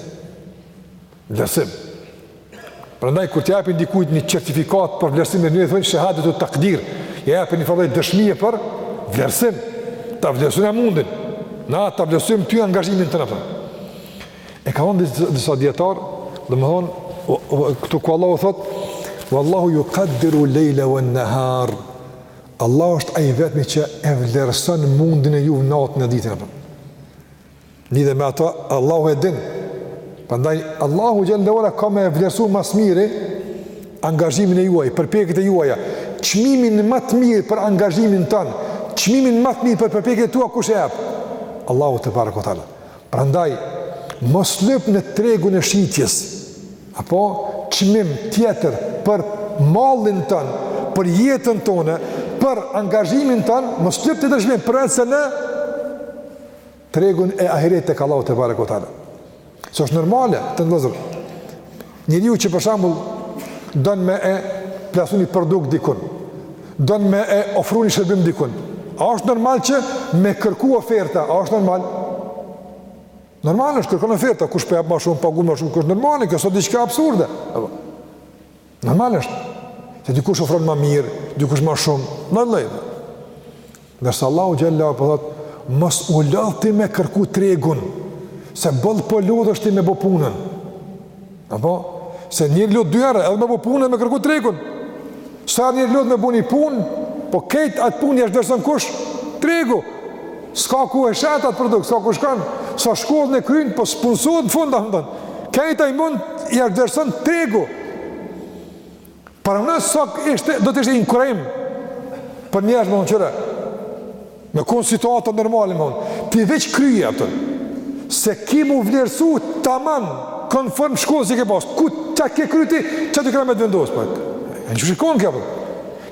Vlerësim. Prandaj kur t'i japin dikujt një certifikat për vlerësim të mirë, thonë shahadetu takdir, ja japin një farë dëshmie për vlerësim, ta vlerësojnë mundin. Na ta vlerësojmë ty angazhimin tënd. E kanë thënë disa, disa dijetar, domthon këtu ku Allahu thot wallahu yuqaddiru al-layla wan-nahar. Allahu është ai i vetmi që e vlerëson mundin e juv natën e ditën apo. Lidhe me ato, Allahu e din. Prandaj Allahu xhel-le ve ala ka me vlerësu ma së miri angazhimin e juaj, përpjekjet e juaja, çmimin ma të mirë për angazhimin ton, çmimin ma të mirë për përpjekjet e tua kush e jap? Allahu tebareke ve teala. Prandaj mos lyp në tregun e shitjes. Apo çmim tjetër për mallin ton, për jetën tonë, për angazhimin ton, mos lyp tjetër çmim përveç se në tregun e ahiretit tek Allahu tebareke ve teala. Se është normale të ndozur. Njeriu që për shembull don me e plasu ni produkt dikun, don me e ofru ni shërbim dikun. A është normal që me kërku oferta? A është normal? Normal është kërkon oferta, kush po jap ma shumë, paguan ma shumë, kjo është normale, kjo s'është diçka absurde. Apo. Normal është, se dikush ofron ma mirë, dikush ma shumë, lloj-lloj. Ndërsa Allahu xhel-le po thotë, mos u lodh ti me kërku tregun, se boll po lodhesh ti me bo punën. Apo, se njeri lodhet dy herë, edhe me bo punën e me kërku tregun. Sa njeri lodhet me bo një punë, po krejt atë punë ja zhvlerëson kush, tregu. S'ka ku e shet atë produkt, s'ka ku shkon, sa shkollën e kryn, po s'punsohet në fund, domethënë. Krejt ai mund, ja zhvlerëson tregu. Paramendoni se sa ishte, do të ishte inkurajim, për njerëz më në qëre. Me konë situata normale, më në. Ti veç kryje, atë. Se ki mu vlerësu, taman, konform shkollës si e ke pasë. Ku, çka ke kry ti, qaty ka me të vendosë, po. E në kish kon kjo, po.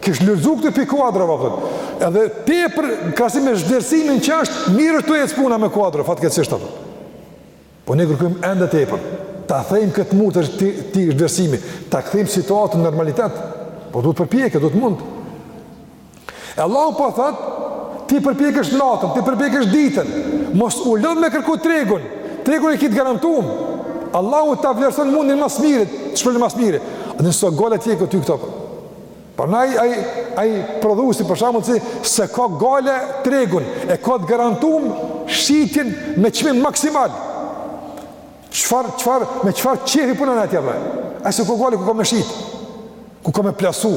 Kish lulzu këtu pi kuadrove, a po. Edhe tepër krahasim me zhvlerësimin që është, mirë është tu ecë puna me kuadro, fatkeqësisht, po ne kërkojmë ende tepër, ta thejmë këtë mur të këtij zhvlerësimi, ta kthejmë situatën në normalitet, po duhet përpjekje, duhet mund. E Allahu po thotë, ti përpjekesh natën, ti përpjekesh ditën, mos u lodh me kërku tregun, tregun e ki të garantum, Allahu ta vlerëson mundin ma së miri, të shpërblen ma së miri, dhe s'o gajle tek ty këto, po, Prandaj, ai, ai prodhusi për shembull si s'e ka gajle tregun, e ka të garantum shitjen me çmim maksimal. Çfarë, çfarë, me çfarë qefi punon atje dhe? A s'e ka gajle ku ka me shit, ku ka me plasu,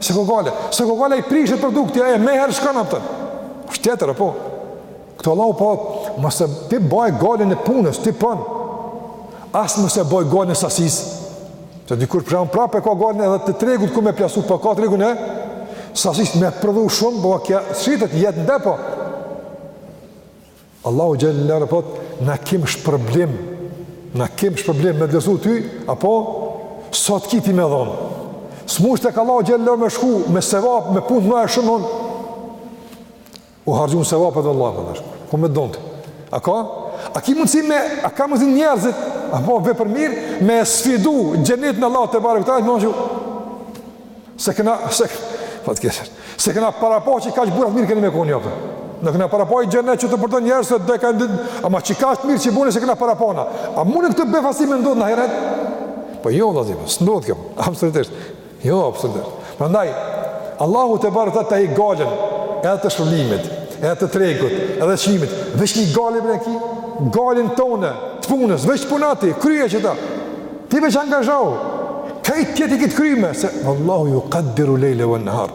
s'e ka gajle, s'e ka gajle i prishet produkti, e me herë shka në pëtën. Është tjetër, a po. Këtu Allahu po mos e ti baje gajlen e punës, ti puno. As mos e baj gajlen e sasisë. Se dikur pran prapë e ka gajlen edhe të tregut ku me plasu po ka tregun e sasisë me prodhu shumë, po kjo s'shitet, jet në depo. Allahu xhel-le, po na kim shpërblim. Na kim shpërblim me gëzu ty apo sa ki ti me dhon. S'mush tek Allahu xhel-le me shku me sevap me punë ma shumë. U harxhum se vapa dhe Allah, përdesh. Ku me donte? A ka? A ki mundësi me, a ka mundësi njerëzit, apo vepërmirë, me sfidu xhenetin e Allahut tebareke teala, me thonë, se, këna, se, fatë keshër, se këna para po që i ka që burat mirë këni me konë apo. Ne kena parapa ni xhenet që të përdorin njerëzit, se dhe ka ndi, ama që kaq mirë që i bune s'e kena parapa na. A mune këtë befasi me ndodhë në ahiret? Po jo, vllazni, s'ndodh kjo, absolutisht. Jo, absolutisht. Prandaj Allahu tebareke teala e ka gajlen edhe të shpërblimit, edhe të tregut, edhe çmimit. Veç një gajle e ki, gajlen tonde të punës, veç punën ti, kryje qëta. Ti veç angazhohu. Krejt tjerat i ki t'kryme, se Allahu jukaddiru lejle ven nehar.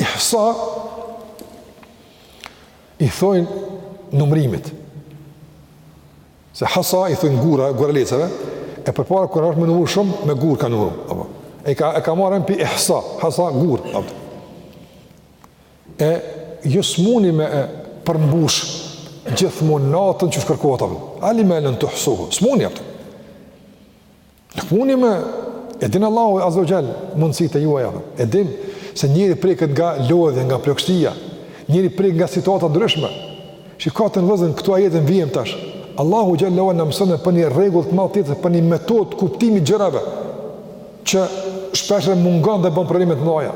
Ihsa i thojnë numrimit. Se hasa i thojnë gura, guralecave, e përpara kur është me numru shumë, me gur ka numru, apo. E ka e ka marrë prej ihsa, hasa gur, apo. E ju s'muni me e përmbush gjithmonë natën që kërkohet apo. Alime en len tuhsuhu. S'muni apo. Nuk muni me, e din Allahu azze ve xhel, mundësit e juaja, e din se njëri preket nga lodhja, nga plogshtia, njëri preket nga situata t'ndryshme, shikoni vllazën këtu ajetin n'vijim tash, Allahu xhele ve ala na mëson për një rregull të madh tjetër, për një metodë t'kuptimit t'gjërave, që shpeshherë mungon dhe bën probleme t'mëdhaja.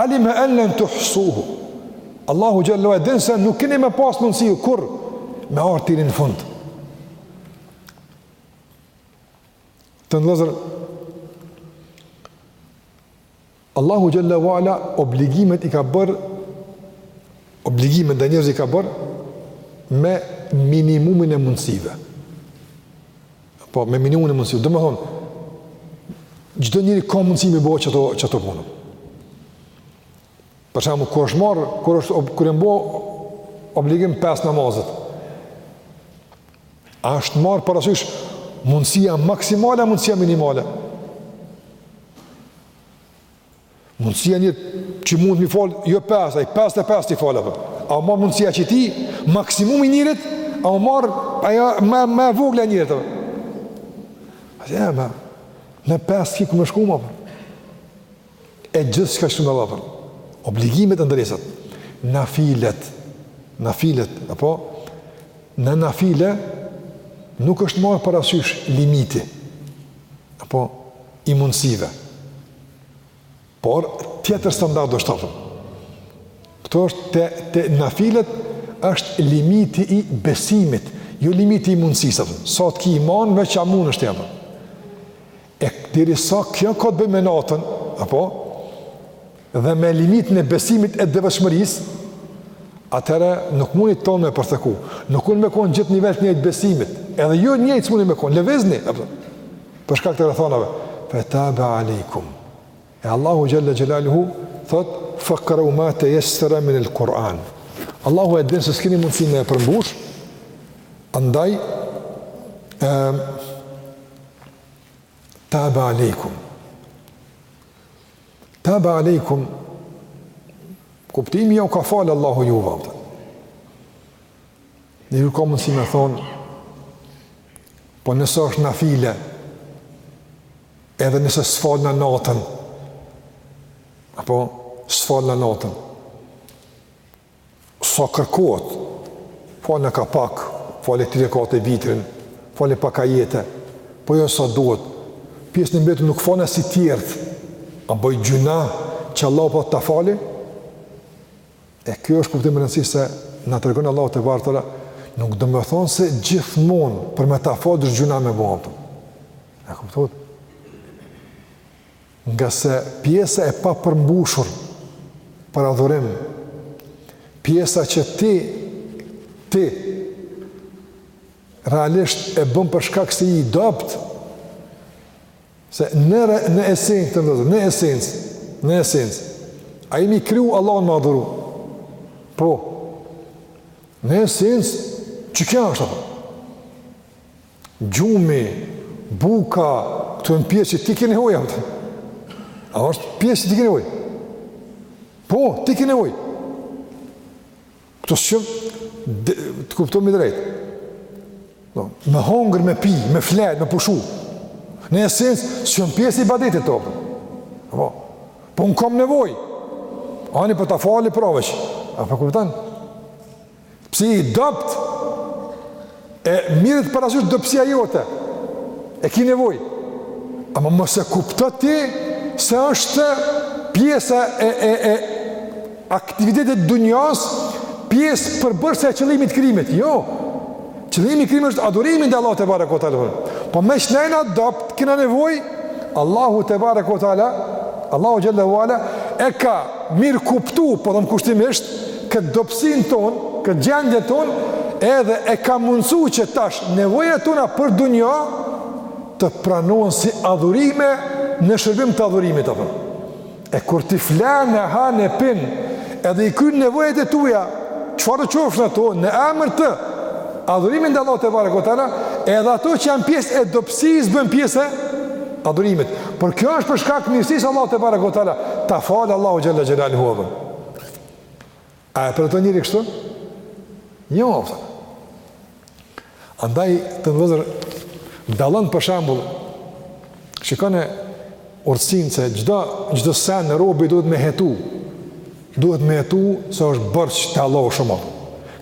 Alime en len tuhsuhu, Allahu xhele ve ala, e din se nuk kini me pas mundësi, kur me arrit deri n'fund, Vllezër, Allahu xhele ve ala obligimet i ka bërë, obligimet te njerëzit i ka bërë me minimumin e mundësive. Po, me minimumin e mundësive. Domethonë, çdo njëri ka mundësi me e bo qëtë punën. Për shembull, kur është marrë, kur është ob, kur jon bo obligim pesë namazet. A është marrë parasysh mundësia maksimale, mundësia minimale? Mundësia një që mundet me i falë, jo pesë, ai pesëdhjetë e pesë t'i falë, a u marrë mundësia qëtij, maksimumi i njerit, a u marrë, ajo ma, ma e vogla e njerit, ajo me, me pesë s'ki ku me shku ma, për. E gjithçka kështu me radhë. Obligimet e ndalesat, nafilet, nafilet, apo, në nafile, nuk është marrë parasysh limiti, apo, i mundësive. Por, tjetër standard është tafëm. Këtu është te, te nafilet, është limiti i besimit, jo limiti i mundësisë, sa të ki iman, veç a mun është tjetër. E deri sa kjo ka të bëjë me natën, apo? Dhe me limitin e besimit e devotshmërisë, atëherë nuk munden të tonë me përthekue. Nuk mund me kon gjithë niveli të njëjtë besimit. Edhe ju njëjtë s'mundi me kon, lëvizni, apo? Për shkak të rrethanave, fe tabe alejkum. E Allahu xhalla xhelaluhu thot fakreu ma tejessere minel-Kuran. Allahu e din se s'keni mundësi me e përmbush, andaj, e, Tabe alejkum. Tabe alejkum. Kuptimi ja u ka falë Allahu juve. Nëse ju ka mundësi me thonë, po nëse është nafile, edhe nëse s'falna natën, apo s'falna natën, sa kërkohet, falna ka pak, fali tri rekate vitrin, fali pak ajete, po jo sa duhet, pjesën e mbetur nuk falna si tjertë, a bëj gjynah që Allahu po ta fal? E kjo është kuptim rëndësie se na tregon Allahu i Lartësuar, nuk domethonë se gjithmonë për me ta fal është gjynah me bo. A kuptohet? Ngase pjesa e papërmbushur për adhurim, pjesa që ti, ti, realisht e bën për shkak se je i dobtë, se në, në esencë, të ndëzër, në esencë, në esencë, a jemi kriju Allahun me adhuru, po, në esencë, çka është, Gjumi, buka, këto janë pjesë që ti ke nevoj, a është pjesë që ti ke nevoj? Po, ti ke nevoj. Këto s'janë, të kuptohmi drejt. No, me hongër, me pi, me fjet, me pushu. Në esencë, s'janë pjesë e ibadetit apo. Po, po un kom nevoj. Ani po ta fal pra veç. A po kupton? Pse je i dobtë? E mirret parasysh dobësia jote. E ki nevoj. Ama mos e kupto ti se është pjesa e, e, e aktivitetit dunjas, pjesë përbërse e qëllimit krimit. Jo. Qëllimi i krimit është adhurimi ndaj Allahut tebareke ve teala. Po meqë na jena t'dobtë, kena nevojë Allahu tebareke ve teala, Allahu xhelle ve ala e ka mirëkuptu, po them kushtimisht këtë dobësin ton, këtë gjendje ton, edhe e ka mundësu që tash nevojat tona për dunja të pranohen si adhurime në shërbim të adhurimit apo. E kur ti flen, e han, e pin, edhe i kryn nevojat e tuja, çfarëdo qofshin ato, në emër të adhurimit ndaj Allahut tebareke ve teala, edhe ato që janë pjesë e dobësisë, bën pjesë e adhurimit. Por kjo është për shkak mirësisë Allahut tebareke ve teala, ta fal Allahu xhele xhelaluhu. A e përjeton njeri kështu? Një ofta. Andaj të vllazër, dalën për shembull, shikone urtësinë se çdo, çdo send robi duhet me hetu, duhet me hetu se është borxh te Allahu shumë,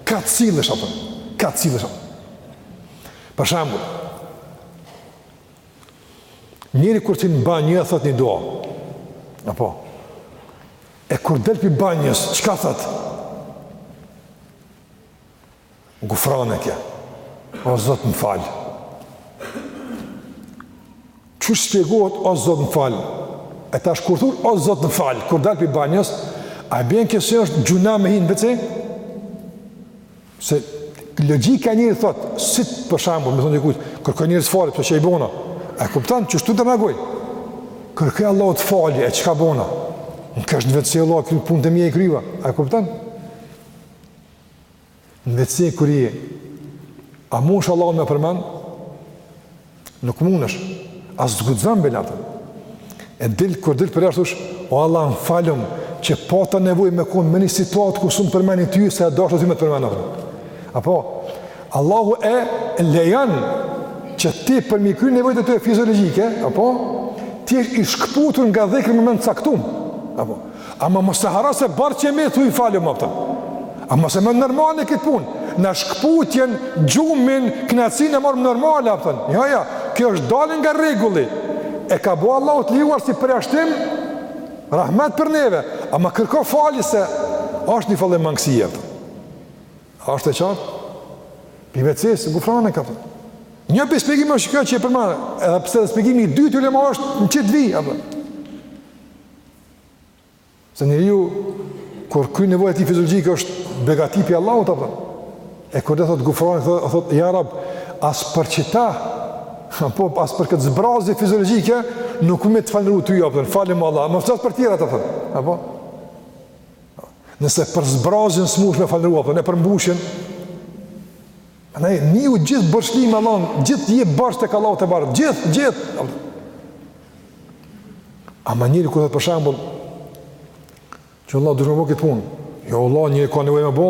ka cilësh, apër, ka cilësh, apër. Për shembull, njeri kur t'hin banjë, thot një dua, apo, E kur del pi banjës, çka thot? Gufraneke. O Zot më fal. Qysh shpjegohet o Zot më fal? E tash kur thu o Zot më fal, kur del pi banjës, a bjen kjo se është gjynah me hi n'vece? Se logjika e njerit thot, si për shembull, me i thon dikujt, kërkoj njerit falje, pse, çka i bona? A kupton qysh do të reagojë? Kërkoj Allahut falje, e çka bona? Unë kesh në vece, Allah, këto punët e mia i kryva. A kupton? Në vece kur je, a mund Allahun me përmend? Nuk mundesh, as s'guxon be natën. E dil kur del përjashta thush, o Allah, më fal që pata nevojë me kon në një situatë ku s'mun t'përmeni ty se s'e deshte ti me të përmend aty. Apo Allahu e lejon që ti për me i kry nevojat e tua fiziologjike, apo ti je i shkëputur nga dhikri në moment t'caktum. Apo Ama mos e harro se bar që me thu falëm, a kupton. Ama s'e merr normale këtë punë. Në shkëputjen, gjumin, knaqësinë e marr normale, a kupton. Jo, jo, kjo është dalje nga rregulli. E ka bo Allahu të lejuar si përjashtim, rahmet për neve. Ama kërko falje se është një falim mangësi, a kupton. A është e qartë? Pi veces, gufraneke, a kupton. Një pi shpjegimeve është kjo që e përmenda, edhe pse edhe shpjegimi i dytë i ulemave është në qitë vijë, a kupton. Se njeriu, kur kry nevojat e tij fiziologike, është begati pi Allahut, a kupton. E kur del thot gufraneke, thot, thot, ja rab, as për qita, po, as për këtë zbrazi fiziologike, nuk muj me të falënderu ty, a kupton, falëm Allah, mos flas për tjera, a kupton, apo, nëse për zbrazjen s'munesh me falënderu, a kupton, e për mbushjen, Ne i jemi gjithë borxhli Allahut, gjithë jemi borxh tek Allahu tebarek, gjithë, gjithë. Ama njeri kur për shembull që Allah deshta me bo këtë punë. Jo Allah, nuk kam nevojë me bo.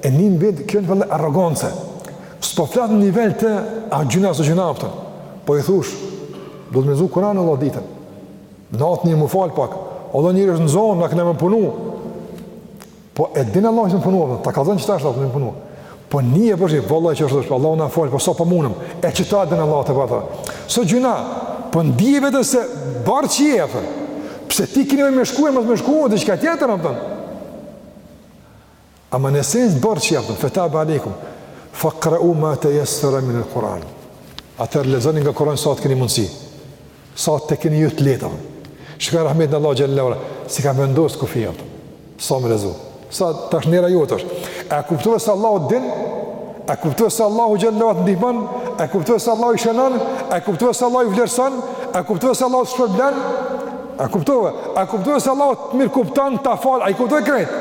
E nin vet kjo në vend arrogance. S'po flas në nivel të a gjynah s'o gjynah apo. Po i thosh, do me lexu Kur'an Allah ditën. Natën më fal pak. Allah njeri është në zonë, na kemë punuar. Po e din Allahu se punuam, ta ka dhënë çfarë është atë punë. Po ni e bësh vallahi që është, Allahu na fal, po s'po mundem. E qita din Allahu tebarek ve teala. S'o gjynah, po ndi vetë se borxh je apo. Pse ti keni me shku, me shku diçka tjetër apo. Ama në sens borxhi apo fetabe alejkum. Faqra'u ma tayassara min al-Quran. Atëherë lexoni nga Kurani sa të keni mundësi. Sa ta keni ju të lehtë apo? Shikoje rahmetin e Allahut xhelle ve ala, s'i ka vendosur kufij apo? Sa me lexu. Sa tash nera jote është. A kuptove se Allahu din? A kuptove se Allahu xhelle ve ala të ndihmon? A kuptove se Allahu i shënon? A kuptove se Allahu i vlerëson? A kuptove se Allahu të shpërblen? A kuptove? A kuptove se Allahu të mirëkupton, ta fal, a i kuptove krejt.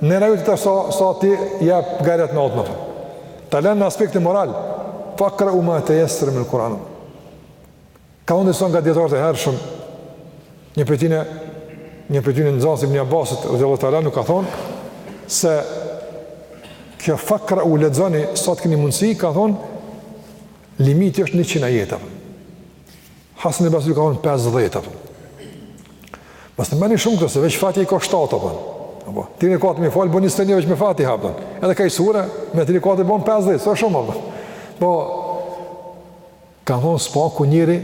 Nera jote tash sa sa ti ja garat në atë. Ta len në aspektin moral. Fakrau ma tejessere minel Kur'an. Kanë thonë disa nga dijetarët e hershëm, një prej tyne, një prej tyne nxansi i Ibni Abasit, radijallahu teala anhu, ka thonë, se kjo fakrau lexoni, sa të keni mundësi, ka thonë, limiti është njëqind ajete. Hasan el Basri ka thonë 50 ajete. Mos të meni shumë këtë, se veç Fatiha i ka 7 ajete. Apo, dy rekate me falë, bo një së një veç me Fatiha apo. Edhe ka një sure, me dy rekate i bon 50, s'o shumë, apo. Po, Kanë thonë së paku njeri,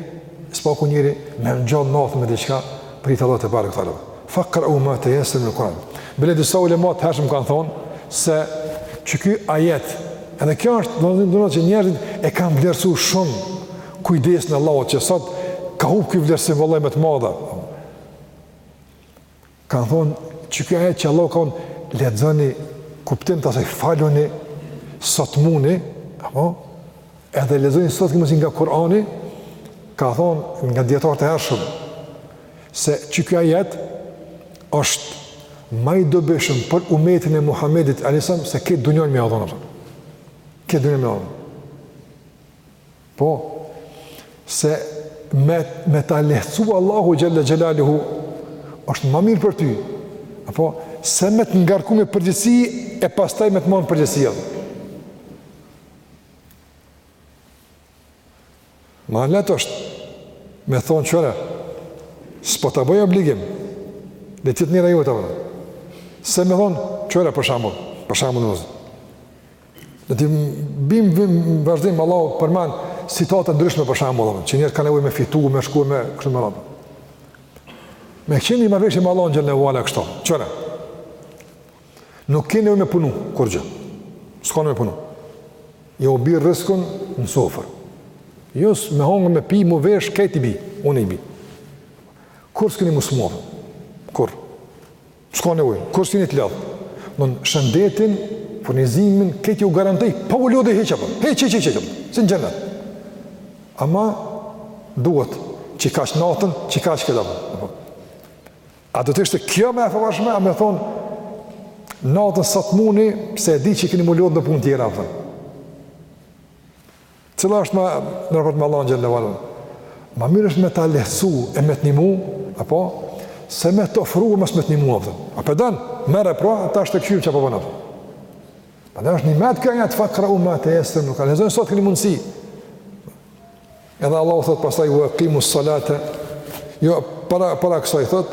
së paku njeri me ngjall natën me diçka për hir të Allahut tebarek ve teala. Fakrau ma tejessere minel Kur'an. Bile disa ulema të hershëm kanë thonë se që ky ajet, edhe kjo është do të thonë që njerëzit e kanë vlerësu shumë kujdesin e Allahut që sot ka humb ky vlerësim vallahi me të madhe. Kanë thonë që ky ajet që Allahu ka thonë, lexoni kuptim të asaj faluni, sa t'muni, apo, edhe lexoni sa t'keni mundësi nga Kurani, ka thonë nga dijetarët e hershëm, se që ky ajet është ma i dobishëm për umetin e Muhammedit, alejhi selam, se këtë dunja me ua dhonë, këtë dunja me ua dhonë. Po, se me, me ta lehtësu Allahu xhelle xhelaluhu, është ma mirë për ty, apo, se me të ngarku me përgjegjësi e pastaj me të marrë në përgjegjësi edhe. Ma lehtë është, me thonë kqyre, s'po ta bëj obligim, le të jetë nera jote. Se me thonë, kqyre për shembull, për shembull në vëzë. Do t'i bim, bim n'vazhdim Allahu i përmend situatat e ndryshme për shembull, që njeri ka nevojë me fitu, me shku e kështu me radhë. Me qenë ni marrëveshje me Allahun xhele ve ala kështu. Kqyre. Nuk keni me punu kurgjë. S'ka me punu. Jau bi rrizkun në sofër. Jo me hongër me pi, mu vesh krejt i bi, unë i bi. Kurrë s'keni mu smu. Kurrë. S'ka nevojë, kurrë s'keni të lodhë. Don shëndetin, furnizimin, krejt ju garantoj, pa u lodhë hiç apo. Hiç, hiç, hiç, hiç. Si në xhenet. Ama duhet qikaq natën, qikaq këtë apo. A do të ishte kjo më e favorshme, a me thonë natën sa t'muni, pse e di që keni mu lodhë në punë tjera apo. Cila është më në raport me Allahun xhele ve ala? Më mirë është me ta lehtësu e me të ndihmu, apo se me të ofru mos me të ndihmu atë. A po don? Merre pra, tash të kqyr ça po bën atë. Pra asht nimet kah thotë fakrau ma tejessere minel Kuran. Lexoni sa t'keni mundësi. Edhe Allahu thot pastaj ue ekimu salate. Jo, para, para kësaj thot,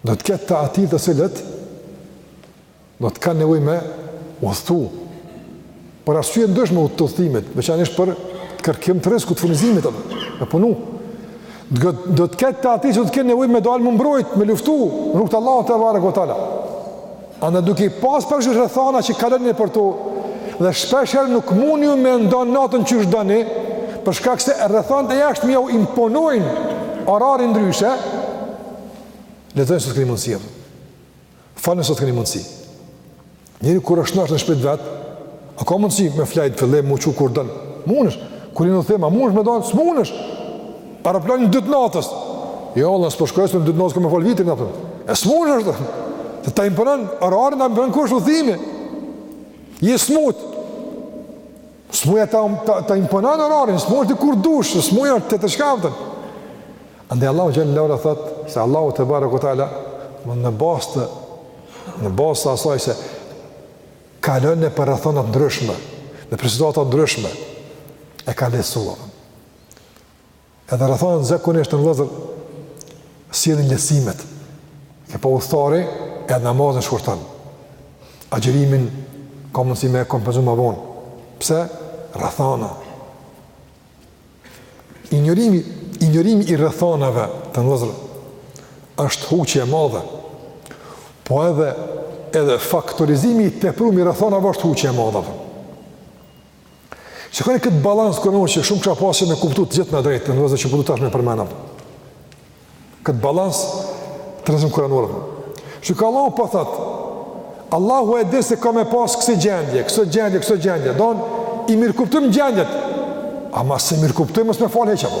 Do të ketë të atillë të cilët, do të kanë nevoj me udhëtu, për arsye t'ndryshme të udhëtimit, veçanisht për të kërkim të rrizkut, të furnizimit, me punu. Do të ketë të atillë që do të kenë nevoj me dalë me mbrojt, me luftu, në rrugë t'Allahut tebareke ve teala. Andaj duke i pas parasysh rrethanat që kaloni nëpër to, dhe shpeshherë nuk mund ju me nda natën qysh doni, për shkak se rrethanat e jashtme jau imponojnë orarin ndryshe, Lexoni sa t'keni mundësi, apo. Falni sa t'keni mundësi. Njeri kur është nashtë në shpi t'vet, a ka mundësi me flejt fillim, mu çu kur don? Munesh, kur je n'udhtim a munesh me dalë, s'munesh. Aeroplanin dy t'natës. Jo, vallah, s'po shkoj se në dy t'natës kam me falë vitrin, apo. E s'munesh është, të ta imponon, orarin ta imponon kush, udhtimi. Je smutë. Smuja ta, ta, ta imponon orarin, smuja është ti kur dush, smuja është të ta shkakton. Andaj Allahu xhele ve ala thot, se Allahu tebareke ve teala, në bazë të, në bazë të asaj se, kaloni nëpër rrethana t'ndryshme, dhe nëpër situata t'ndryshme, e ka letsuar. Edhe rrethanat zakonisht në vëllazër sjellin letsimet. E po udhëtari edhe namazin shkurton. Agjerimin ka mundësi me kompenzu më vonë. Pse? Rrethana. Injorimi, injorimi i rrethanave të vëllazër është huqje e madhe. Po edhe edhe faktorizimi i teprum i rrethanave është huqje e madhe. Shikoni këtë balans kuranor që shumë kam pas qejf me kuptuar të gjithë na drejt, vëllezër, që po du tash me përmend atë. Këtë balans vëllezër kuranor. Shiko Allahu po thot. Allahu e di se ka me pas kësi gjendje, këso gjendje, këso gjendje. Domethënë i mirëkuptojmë gjendjet. Ama s'e mirëkuptojmë mos me fal hiç apo.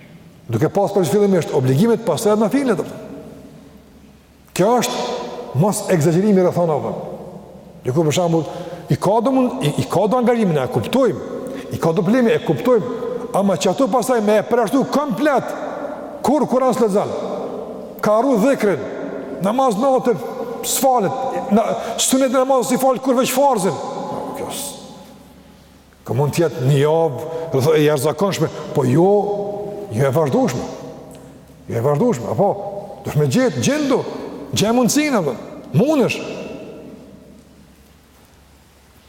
Duke pas për fillimisht obligimet, pastaj edhe nafilet. Kjo është mos ekzagjerimi i rrethanave. Dikush për shambull, i ka do mundi, i ka do angazhime, e kuptojmë, i ka do probleme, e kuptojmë, ama që ato pastaj me i përjashtu komplet, kurrë Kuran s'lexon, ka harru dhikrin, namaz nate s'falet, sunetet namaz s'i falet kurrë, veç farzin, kjo së, Kjo mund të jetë një javë, do të thotë e jashtëzakonshme, po jo jo e vazhdueshme. Jo e vazhdueshme, apo, dush me gjetë, gjindu, gjeje mundësinë, apo, mundesh.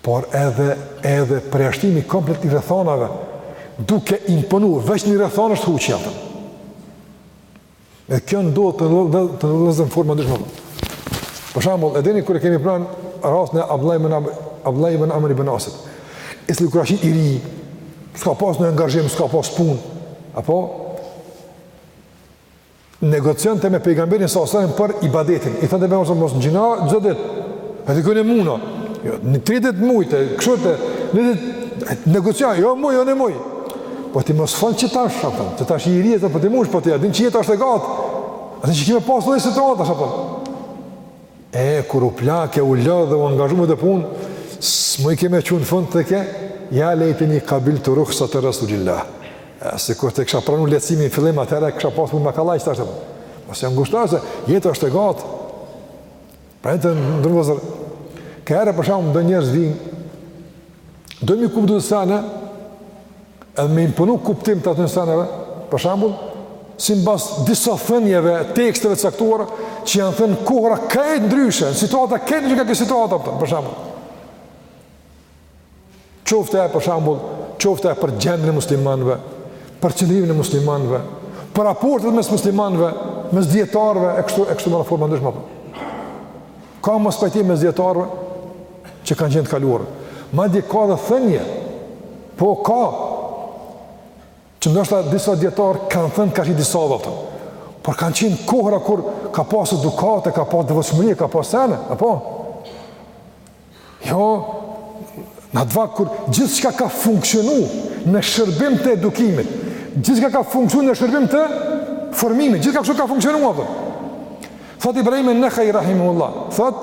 Por edhe edhe përjashtimi komplet i rrethanave duke imponu veç një rrethanë është huq, apo. E kjo ndodhë të ndodhë të ndodhë në formë më ndryshme. Për shambull, edhe një kërë kemi pranë rast në Abdullah ibn Amr ibn Asit, i së kërë i ri, s'ka pas në engajim, s'ka pas punë, apo, negocion të me pejgamberin sa osanin për i badetin, i thënë të pejgamberin mos në gjina, në zë dit, e të kënë e muna, jo, në 30 mujtë, këshurë të, në dit, negocion, jo muj, jo në muj, Po ti mos fol që tash, apo, që tash i ri je, apo ti munesh, po ti e din që jeta është e gatë. Ti ki me pas edhe situata, apo. E, kur u plak e u lodh e u angazhu me do punë, si me i qenë, në fund thojke, ja lejteni kabiltu ruhsate Resulilah. E, sikur ta kisha pranu lehtësimin në fillim, atëherë kisha pas më kollaj që tash, apo. Mos e ngushto se jeta është e gatë. Pra të nderuar vëllezër, kahere për shembull do njerëz vijnë, dojnë m'i kuptu do sene, edhe me imponu kuptimet e atyne seneve, për shembull, si në bazë disa thënjeve, teksteve të caktuara, që janë thënë në kohëra krejt ndryshe, situata krejt ndryshe ka kjo situatë, për shembull. Qoftë për shembull, qoftë për gjendjen e muslimanve, për qëndrimin e muslimanve, për raportet mes muslimanve, mes dijetarve, e kështu, e kështu në forma të ndryshme. Ka mospajtime mes dijetarve që kanë qenë të kaluar. Madje ka dhe thënje, po ka, që ndoshta disa dijetarë kanë thënë karshi disave, apo, por kanë qenë kohëra kur ka pasë edukatë, ka pasë devotshmëri, ka pasë sene, apo jo? Në atë vakt kur gjithçka ka funksionu në shërbim të edukimit, gjithçka ka funksionu në shërbim të formimit, gjithçka kështu ka funksionu, apo. Thot Ibrahim en-Nehai rahimehullah, thot,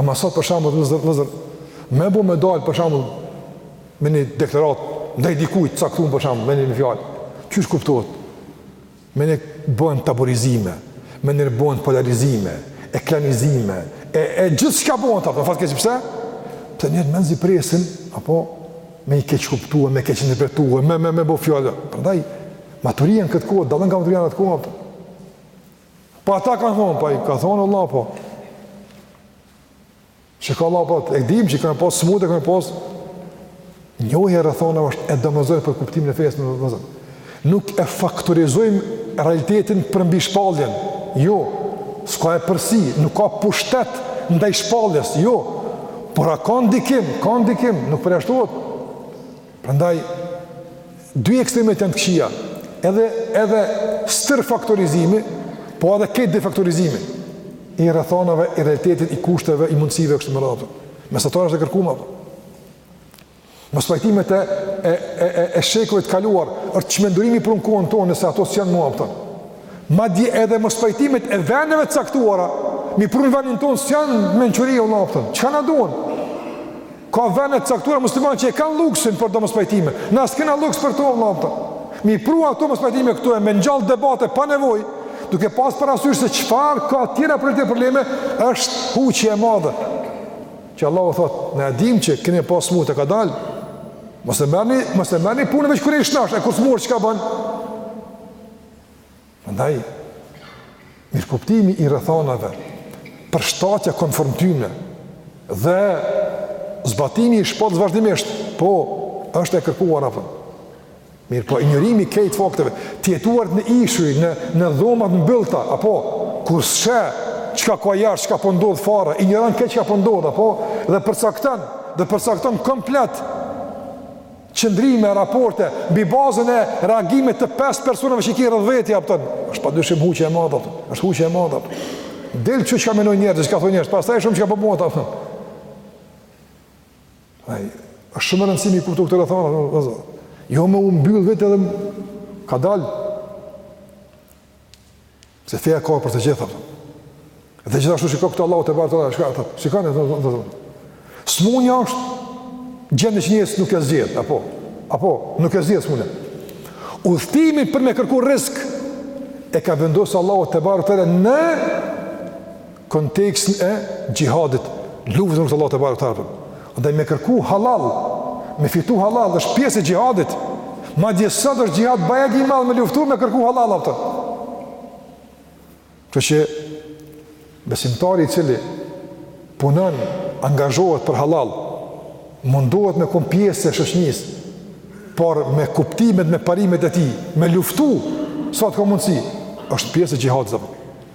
Ama sot për shembull vëllazër, vëllazër, me bo me dal për shembull me një deklaratë ndaj dikujt caktun për shembull me një fjalë. Qysh kuptohet? Menjëherë bëhen taborizime, menjëherë bëhen polarizime, e klanizime, e e gjithçka bën ata, në fakt keq pse? Pse njerëz mezi presin apo me i keqkuptu, me keqinterpretu, me me me bo fjalë. Prandaj maturia në këtë kohë dallon nga maturia në atë kohë. Po ata ka thonë, po i ka thonë Allahu. Çka? Allahu, e dimë që keni me pas smutë, e keni me pas. Njohja e rrethanave është e domosdoshme për kuptimin e fesë vëllezër. Nuk e faktorizojmë realitetin përmbi shpalljen. Jo, s'ka epërsi, nuk ka pushtet ndaj shpalljes, jo. Por a ka ndikim, ka ndikim, nuk përjashtohet. Prandaj dy ekstremet janë të këqija, edhe edhe stërfaktorizimi, po edhe krejt defaktorizimi i rrethanave, i realitetit, i kushteve, i mundësive kështu me radhë. Mesatarja është e kërkuar apo? Mospajtimet e e e e shekujve të kaluar, është çmenduri me i pru n'kohën tonë se ato s'janë më ato. Madje edhe mospajtimet e vendeve të caktuara, me i pru n'venin tonë s'janë mençuri o lopton. Çka na duhen? Ka vene të caktuara muslimane që e kanë luksin për do mospajtime. Na s'kena luks për to, vëllapta. Me i pru ato mospajtime këtu e me ngjall debate pa nevojë, duke pas parasysh se çfarë ka tjera prioritete, probleme, është huqje e madhe. Që Allahu thotë, na e dimë që keni me pas smutë, kadal, mos e merni, mos e merni punën veç kur jeni shnosh, e kur smuresh çka ban? Prandaj, mirëkuptimi i rrethanave, përshtatja konform tyre dhe zbatimi i shpalljes vazhdimisht, po, është e kërkuar apo. Mirëpo injorimi i krejt fakteve, të jetuarit në ishuj, në në dhoma të mbyllta, apo kur s'sheh çka ka jashtë, çka po ndodh fare, injoron krejt çka po ndodh apo dhe përcakton, dhe përcakton komplet qëndrime, raporte, mbi bazën e reagimit të pesë personave që i ki rreth veti, apëton, është pa dyshim huqje e madhe, apëton, është huqje e madhe, apëton, del kqyr çka menojnë njerëz, çka thojnë njerëz, pastaj shumë çka po bohet, po apëton. Ai, është shumë e rëndësishme me i kuptu këto rrethana, vëllezër, jo me u mbyllë vetë edhe, kadal. Se feja ka për të gjitha. Dhe gjithashtu shikoje këtë Allahu tebareke ve teala, çka thotë? Shikoni ato do të thon. Smunja është gjendje që njeri nuk e zgjedh, apo apo nuk e zgjedh smunja. Udhëtimin për me kërku rrizk e ka vendos Allahu tebareke ve teala në kontekstin e xhihadit, luftën n'rrugë të Allahut tebareke ve teala. Andaj me kërku halal, me fitu halal, është pjesë e gjihadit. Madje sot është gjihad, bajagi i madh me luftu, me kërku halal aftër. Kshtu që besimtari i cili punon, angazhohet për halal, mundohet me kon pjesë e shoqnisë, por me kuptimet, me parimet e tij, me luftu, sa të ka mundësi, është pjesë e gjihadit.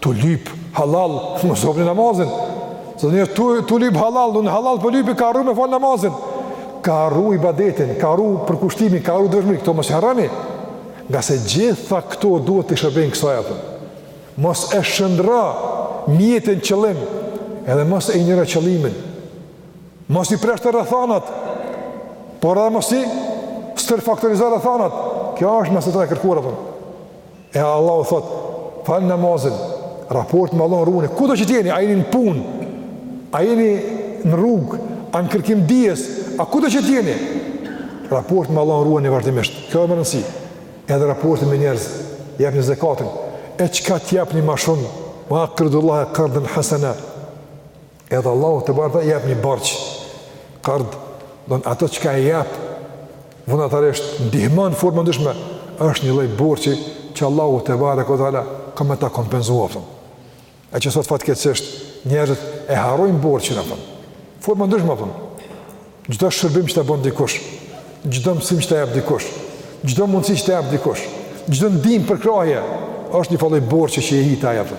Tu lyp halal, mos harroni namazin. Se do njerëz tu lyp halal, do n'hallall po lyp, ka harru me fal namazin. Ka harru ibadetin, ka harru përkushtimin, ka harru dëshmi këto mos i harroni. Ngase gjitha këto duhet t'i shërbejnë kësaj apo. Mos e shndrro mjetin qëllim, edhe mos e injoro qëllimin. Mos i përjashto rrethanat. Por edhe mos i stërfaktorizo rrethanat. Kjo është mesatarja e kërkuar apo. E Allahu thot, falni namazin, raportin me Allahun ruani, kudo që të jeni, a jeni në punë, a jeni në rrugë, a në kërkim dijes, a kudo që të jeni, raportin me Allahun ruani vazhdimisht. Kjo është me rëndësi. Edhe raportin me njerëz, jepni zekatin. E çka të jepni më shumë? Wa aqridullaha qardan hasana. Edhe Allahut tebareke i jep një borç. Kard, dmth ato çka i jep vullnetarisht ndihmon n'forma t'ndryshme, është një lloj borçi që Allahu tebareke teala ka me ta kompenzu. E që sot fatkeqësisht njerëzit e harrojnë borçin apo. Forma t'ndryshme apo. Çdo shërbim që ta bën dikush, çdo mësim që ta jap dikush, çdo mundësi që ta jap dikush, çdo ndihmë përkrahje, është njëfarë lloj borçi që i jep ai apo.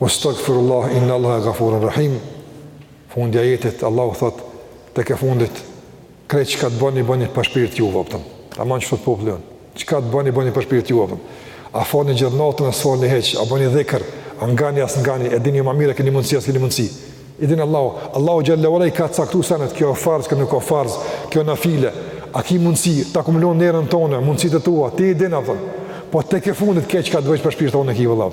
Wastagfirullah inna Allaha ghafurun rahim. Fundi i ajetit Allahu thot tek e fundit krejt çka të bëni bëni për shpirt juaj voptëm. Tamam ç'thot populli jonë. Çka të bëni bëni për shpirt juaj voptëm. A falni gjithë natën a s'falni hiç, a bëni dhikr, a ngani a s'ngani, e dini më mirë keni mundësi a s'keni mundësi. I din Allahu, Allahu xhelle ve ala i ka caktuar senet, kjo është farz, kjo nuk o farz, kjo nafile. A ki mundësi t'akumulon energjinë tande, mundësitë tua, ti i din apo. Po tek e fundit krejt çka të bësh për shpirtin e ki vëllau.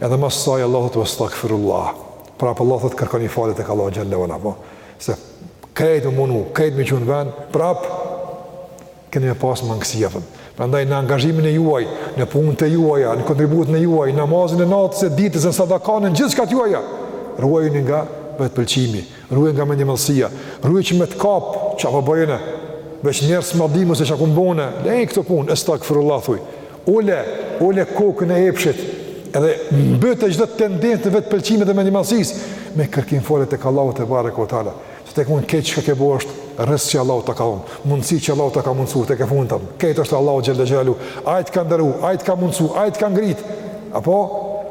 Edhe mas saj Allahu thotë vestagfirullah. Prap Allahu thotë kërkoni falje tek Allahu xhelle ve ala, po. Se krejt me u munu, krejt me çu n'vend, prap, keni me pas mangësi, thotë. Prandaj në angazhimin e juaj, në punët e juaja, në kontributin e juaj, në namazin e natës e ditës, në sadakanë, në gjithçka të juaja, ruajuni nga vetëpëlqimi, Ruaju nga mendjemadhësia, ruaju që me të kap ça po bëj unë, veç njerzt me ditë se ça kom bo unë, leni këto punë, estagfirullah thuj, ule, ule kokën e epshit edhe mbyte çdo tendencë të vetëpëlqimit dhe mendjemadhësisë me kërkim falje tek Allahu tebareke ue teala, se tek e fundit krejt çka ke bo është rizk që Allahu ta ka dhënë. mundësi që Allahu ta ka mundësuar tek e fundit krejt është Allahu xhelle xhelaluhu ai të ka ndëru ai të ka mundësu ai të ka ngrit apo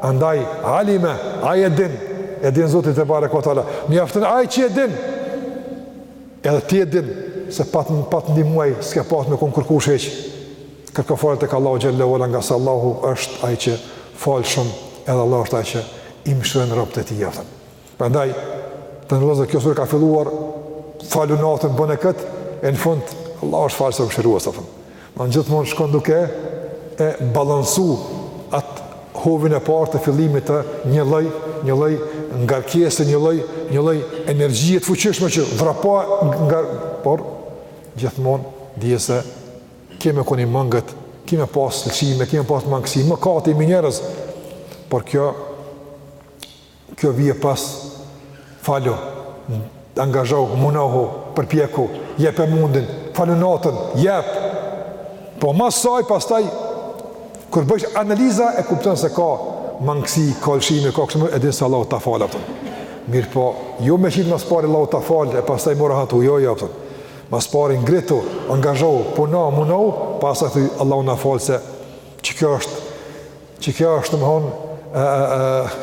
andaj alime ai e din e din Zoti te bare kotala mjafton ai që e din edhe ti e din se pa t'pat ndihmuar s'ke pas me kon kërkush hiç kërko falje tek Allahu xhelle ue ala ngase Allahu është ai që fal shumë edhe Allahu është ai që i mëshiron robët e tij Prandaj, të nderuar, kjo surë ka filluar, falu natën, bëne këtë,, e në fund, Allah është falës e mëshirues, në fund. Domethënë gjithmonë shkon duke e balansu atë hovin e parë të fillimit të një lloj, një lloj ngarkese, një lloj, një lloj energjie të fuqishme që vrapon, por, gjithmonë, dije se kemi kon të mangët, kemi pasë lëshime, kemi pasë mangësi, mëkate, jemi njerëz, por kjo Kjo vjen pas, falu, angazhohu, munohu, përpjeku, jep e mundin, falu natën, jep. Po mas saj, pastaj, kur bëjsh analiza, e kupton se ka mangësi, ka lëshime, ka kështë më, e din se Allahu ta fal, a kupton. Mirëpo, jo me qitë mas pari Allahu ta fal, e pastaj mu rahatu, jo, jo, a kupton. Mas pari ngritu, angazhohu, puno, munohu, pastaj thuj, Allahu na fal se që kjo është Që kjo është domethënë,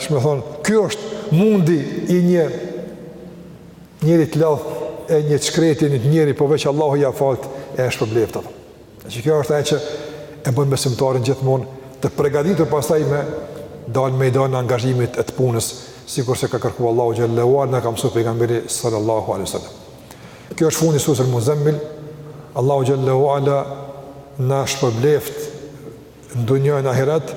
domethënë, kjo është mundi i një njeri të lodhur, e një të shkreti, një të njeri, po veç Allahu ja faltë, e shpërbleftë atë. Që kjo është ajo që e bën besimtarin gjithmonë, të pregaditur pastaj me dalë me i dalë angazhimit e të punës, sikurse ka kërku Allahu xhelle ue ala, na ka msu pejgamberi sallallahu alaihi sallam. Kjo është fundi i sures Muzemmil, Allahu xhelle ue ala na shpërbleftë në dunja e në ahiret,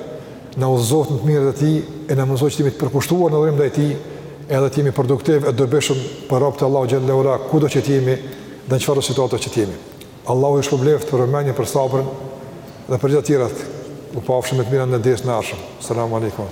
na udhëzoftë në të mirat e tij, e na mundësoftë që të jemi të përkushtuar në adhurim ndaj tij, edhe të jemi produktiv e dobishëm për robët e Allahut xhelle ue ala, kudo që të jemi dhe në çfarëdo situate që të jemi. Allahu ju shpërbleftë për vëmendjen për sabrin dhe për gjitha tjerat, u pafshim me të mira në dersin e ardhshëm. Salamu alaikum.